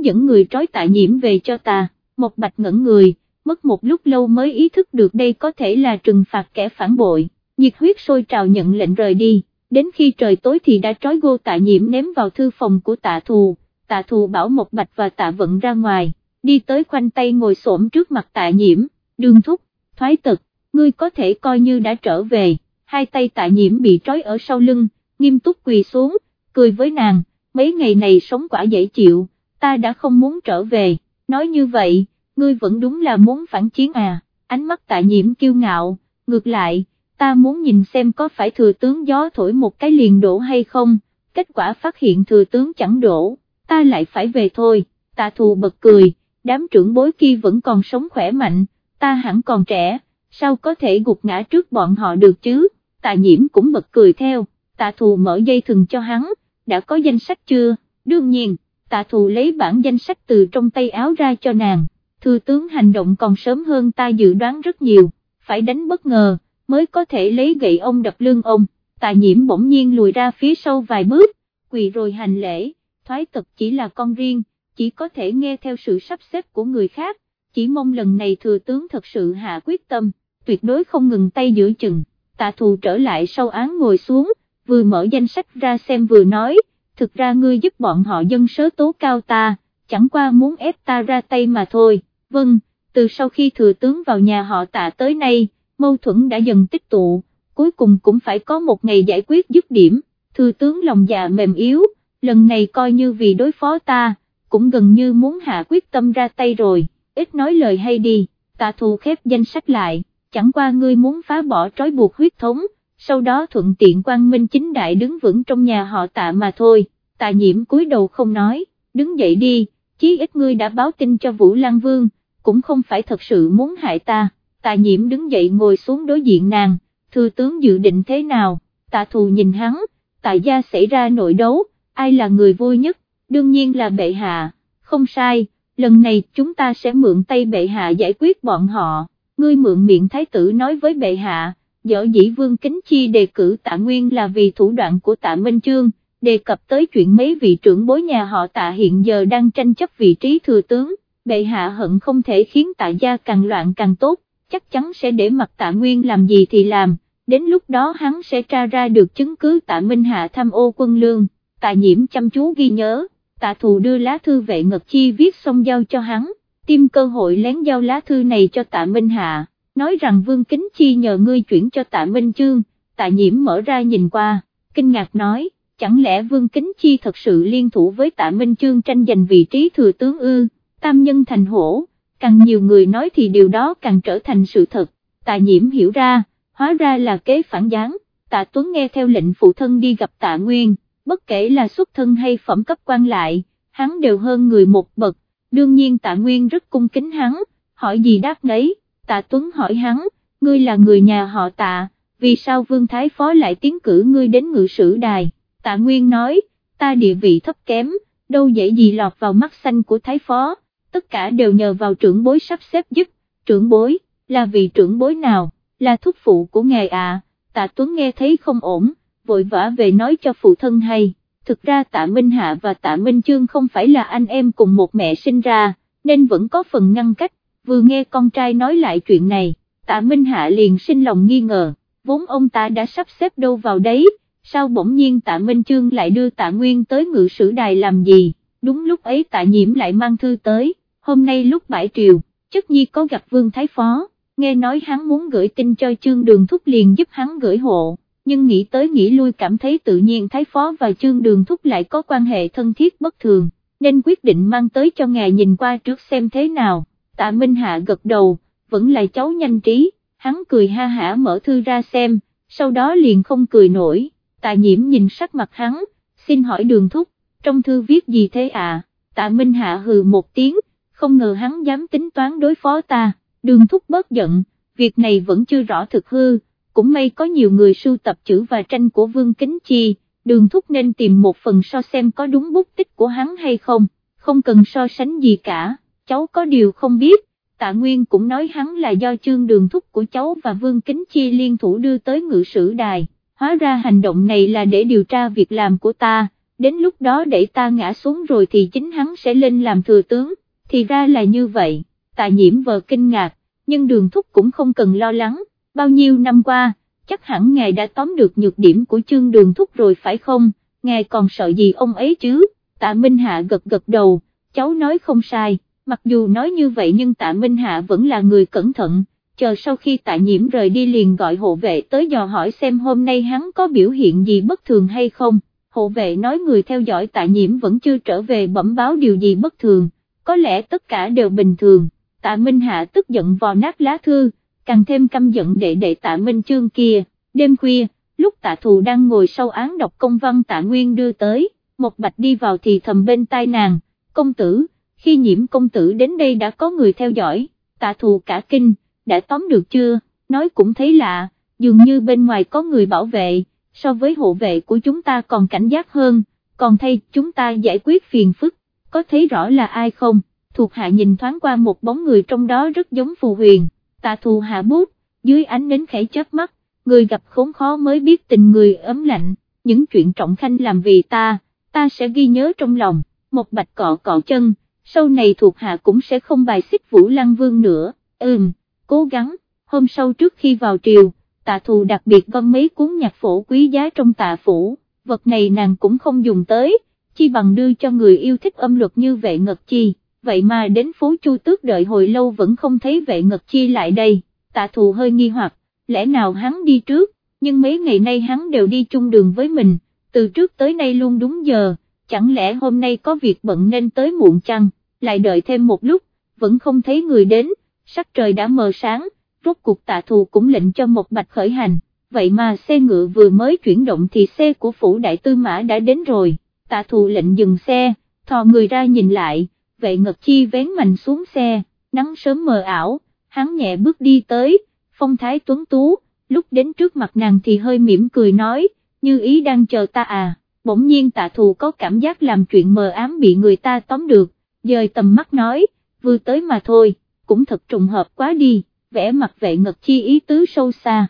dẫn người trói tạ nhiễm về cho ta, một bạch ngẩn người, mất một lúc lâu mới ý thức được đây có thể là trừng phạt kẻ phản bội, nhiệt huyết sôi trào nhận lệnh rời đi, đến khi trời tối thì đã trói gô tạ nhiễm ném vào thư phòng của tạ thù, tạ thù bảo một bạch và tạ vận ra ngoài, đi tới khoanh tay ngồi xổm trước mặt tạ nhiễm, đường thúc, thoái tật, ngươi có thể coi như đã trở về, hai tay tạ nhiễm bị trói ở sau lưng, nghiêm túc quỳ xuống, cười với nàng, mấy ngày này sống quả dễ chịu, ta đã không muốn trở về, nói như vậy, ngươi vẫn đúng là muốn phản chiến à, ánh mắt tạ nhiễm kiêu ngạo, ngược lại, ta muốn nhìn xem có phải thừa tướng gió thổi một cái liền đổ hay không, kết quả phát hiện thừa tướng chẳng đổ, ta lại phải về thôi, tạ thù bật cười, đám trưởng bối kia vẫn còn sống khỏe mạnh, ta hẳn còn trẻ, sao có thể gục ngã trước bọn họ được chứ, tạ nhiễm cũng bật cười theo, tạ thù mở dây thừng cho hắn, đã có danh sách chưa, đương nhiên, tạ thù lấy bản danh sách từ trong tay áo ra cho nàng, thư tướng hành động còn sớm hơn ta dự đoán rất nhiều, phải đánh bất ngờ, mới có thể lấy gậy ông đập lưng ông, tạ nhiễm bỗng nhiên lùi ra phía sau vài bước, quỳ rồi hành lễ, thoái tật chỉ là con riêng, chỉ có thể nghe theo sự sắp xếp của người khác, chỉ mong lần này thừa tướng thật sự hạ quyết tâm, tuyệt đối không ngừng tay giữa chừng, tạ thù trở lại sau án ngồi xuống, vừa mở danh sách ra xem vừa nói, thực ra ngươi giúp bọn họ dân sớ tố cao ta, chẳng qua muốn ép ta ra tay mà thôi, vâng, từ sau khi thừa tướng vào nhà họ tạ tới nay, mâu thuẫn đã dần tích tụ, cuối cùng cũng phải có một ngày giải quyết dứt điểm, thừa tướng lòng dạ mềm yếu, lần này coi như vì đối phó ta, cũng gần như muốn hạ quyết tâm ra tay rồi, ít nói lời hay đi, tạ thù khép danh sách lại, chẳng qua ngươi muốn phá bỏ trói buộc huyết thống, sau đó thuận tiện quang minh chính đại đứng vững trong nhà họ tạ mà thôi, tạ nhiễm cúi đầu không nói, đứng dậy đi, chí ít ngươi đã báo tin cho Vũ Lan Vương, cũng không phải thật sự muốn hại ta, tạ nhiễm đứng dậy ngồi xuống đối diện nàng, thư tướng dự định thế nào, tạ thù nhìn hắn, tạ gia xảy ra nội đấu, ai là người vui nhất, đương nhiên là bệ hạ, không sai, lần này chúng ta sẽ mượn tay bệ hạ giải quyết bọn họ, ngươi mượn miệng thái tử nói với bệ hạ, dở dĩ vương kính chi đề cử tạ nguyên là vì thủ đoạn của tạ Minh Chương, đề cập tới chuyện mấy vị trưởng bối nhà họ tạ hiện giờ đang tranh chấp vị trí thừa tướng, bệ hạ hận không thể khiến tạ gia càng loạn càng tốt, chắc chắn sẽ để mặt tạ nguyên làm gì thì làm, đến lúc đó hắn sẽ tra ra được chứng cứ tạ Minh Hạ tham ô quân lương, tạ nhiễm chăm chú ghi nhớ, tạ thù đưa lá thư vệ ngật chi viết xong giao cho hắn, tìm cơ hội lén giao lá thư này cho tạ Minh Hạ, nói rằng Vương Kính Chi nhờ ngươi chuyển cho tạ Minh Chương, tạ nhiễm mở ra nhìn qua, kinh ngạc nói, chẳng lẽ Vương Kính Chi thật sự liên thủ với tạ Minh Chương tranh giành vị trí thừa tướng ư, tam nhân thành hổ, càng nhiều người nói thì điều đó càng trở thành sự thật, tạ nhiễm hiểu ra, hóa ra là kế phản gián, tạ Tuấn nghe theo lệnh phụ thân đi gặp tạ Nguyên, bất kể là xuất thân hay phẩm cấp quan lại, hắn đều hơn người một bậc, đương nhiên tạ Nguyên rất cung kính hắn, hỏi gì đáp đấy, tạ Tuấn hỏi hắn, ngươi là người nhà họ tạ, vì sao Vương Thái Phó lại tiến cử ngươi đến ngự sử đài, tạ Nguyên nói, ta địa vị thấp kém, đâu dễ gì lọt vào mắt xanh của Thái Phó, tất cả đều nhờ vào trưởng bối sắp xếp giúp, trưởng bối, là vị trưởng bối nào? là thúc phụ của ngài à, tạ Tuấn nghe thấy không ổn, vội vã về nói cho phụ thân hay, thực ra tạ Minh Hạ và tạ Minh Chương không phải là anh em cùng một mẹ sinh ra, nên vẫn có phần ngăn cách, vừa nghe con trai nói lại chuyện này, tạ Minh Hạ liền sinh lòng nghi ngờ, vốn ông ta đã sắp xếp đâu vào đấy, sao bỗng nhiên tạ Minh Chương lại đưa tạ Nguyên tới ngự sử đài làm gì, đúng lúc ấy tạ nhiễm lại mang thư tới, hôm nay lúc bãi triều, chất nhi có gặp Vương Thái Phó nghe nói hắn muốn gửi tin cho chương đường thúc liền giúp hắn gửi hộ, nhưng nghĩ tới nghĩ lui cảm thấy tự nhiên Thái Phó và chương đường thúc lại có quan hệ thân thiết bất thường, nên quyết định mang tới cho ngài nhìn qua trước xem thế nào, tạ Minh Hạ gật đầu, vẫn là cháu nhanh trí, hắn cười ha hả mở thư ra xem, sau đó liền không cười nổi, tạ nhiễm nhìn sắc mặt hắn, xin hỏi đường thúc, trong thư viết gì thế à, tạ Minh Hạ hừ một tiếng, không ngờ hắn dám tính toán đối phó ta đường thúc bớt giận, việc này vẫn chưa rõ thực hư, cũng may có nhiều người sưu tập chữ và tranh của Vương Kính Chi, đường thúc nên tìm một phần so xem có đúng bút tích của hắn hay không, không cần so sánh gì cả, cháu có điều không biết, tạ Nguyên cũng nói hắn là do chương đường thúc của cháu và Vương Kính Chi liên thủ đưa tới ngự sử đài, hóa ra hành động này là để điều tra việc làm của ta, đến lúc đó để ta ngã xuống rồi thì chính hắn sẽ lên làm thừa tướng, thì ra là như vậy. Tạ nhiễm vờ kinh ngạc, nhưng đường thúc cũng không cần lo lắng, bao nhiêu năm qua, chắc hẳn ngài đã tóm được nhược điểm của chương đường thúc rồi phải không, ngài còn sợ gì ông ấy chứ, tạ Minh Hạ gật gật đầu, cháu nói không sai, mặc dù nói như vậy nhưng tạ Minh Hạ vẫn là người cẩn thận, chờ sau khi tạ nhiễm rời đi liền gọi hộ vệ tới dò hỏi xem hôm nay hắn có biểu hiện gì bất thường hay không, hộ vệ nói người theo dõi tạ nhiễm vẫn chưa trở về bẩm báo điều gì bất thường, có lẽ tất cả đều bình thường. Tạ Minh Hạ tức giận vò nát lá thư, càng thêm căm giận đệ đệ tạ Minh Chương kia, đêm khuya, lúc tạ thù đang ngồi sau án đọc công văn tạ Nguyên đưa tới, một bạch đi vào thì thầm bên tai nàng, công tử, khi nhiễm công tử đến đây đã có người theo dõi, tạ thù cả kinh, đã tóm được chưa, nói cũng thấy lạ, dường như bên ngoài có người bảo vệ, so với hộ vệ của chúng ta còn cảnh giác hơn, còn thay chúng ta giải quyết phiền phức, có thấy rõ là ai không? thuộc hạ nhìn thoáng qua một bóng người trong đó rất giống phù huyền, tạ thù hạ bút, dưới ánh nến khẽ chớp mắt, người gặp khốn khó mới biết tình người ấm lạnh, những chuyện trọng khanh làm vì ta, ta sẽ ghi nhớ trong lòng, một bạch cọ cọ chân, sau này thuộc hạ cũng sẽ không bài xích Vũ Lăng Vương nữa, ừm, cố gắng, hôm sau trước khi vào triều, tạ thù đặc biệt gom mấy cuốn nhạc phổ quý giá trong tạ phủ, vật này nàng cũng không dùng tới, chi bằng đưa cho người yêu thích âm luật như vệ ngật chi, vậy mà đến phố Chu Tước đợi hồi lâu vẫn không thấy vệ ngật chi lại đây, tạ thù hơi nghi hoặc, lẽ nào hắn đi trước, nhưng mấy ngày nay hắn đều đi chung đường với mình, từ trước tới nay luôn đúng giờ, chẳng lẽ hôm nay có việc bận nên tới muộn chăng, lại đợi thêm một lúc, vẫn không thấy người đến, sắc trời đã mờ sáng, rốt cuộc tạ thù cũng lệnh cho một bạch khởi hành, vậy mà xe ngựa vừa mới chuyển động thì xe của phủ đại tư mã đã đến rồi, tạ thù lệnh dừng xe, thò người ra nhìn lại, vệ ngật chi vén mạnh xuống xe, nắng sớm mờ ảo, hắn nhẹ bước đi tới, phong thái tuấn tú, lúc đến trước mặt nàng thì hơi mỉm cười nói, như ý đang chờ ta à, bỗng nhiên tạ thù có cảm giác làm chuyện mờ ám bị người ta tóm được, dời tầm mắt nói, vừa tới mà thôi, cũng thật trùng hợp quá đi, vẽ mặt vệ ngật chi ý tứ sâu xa,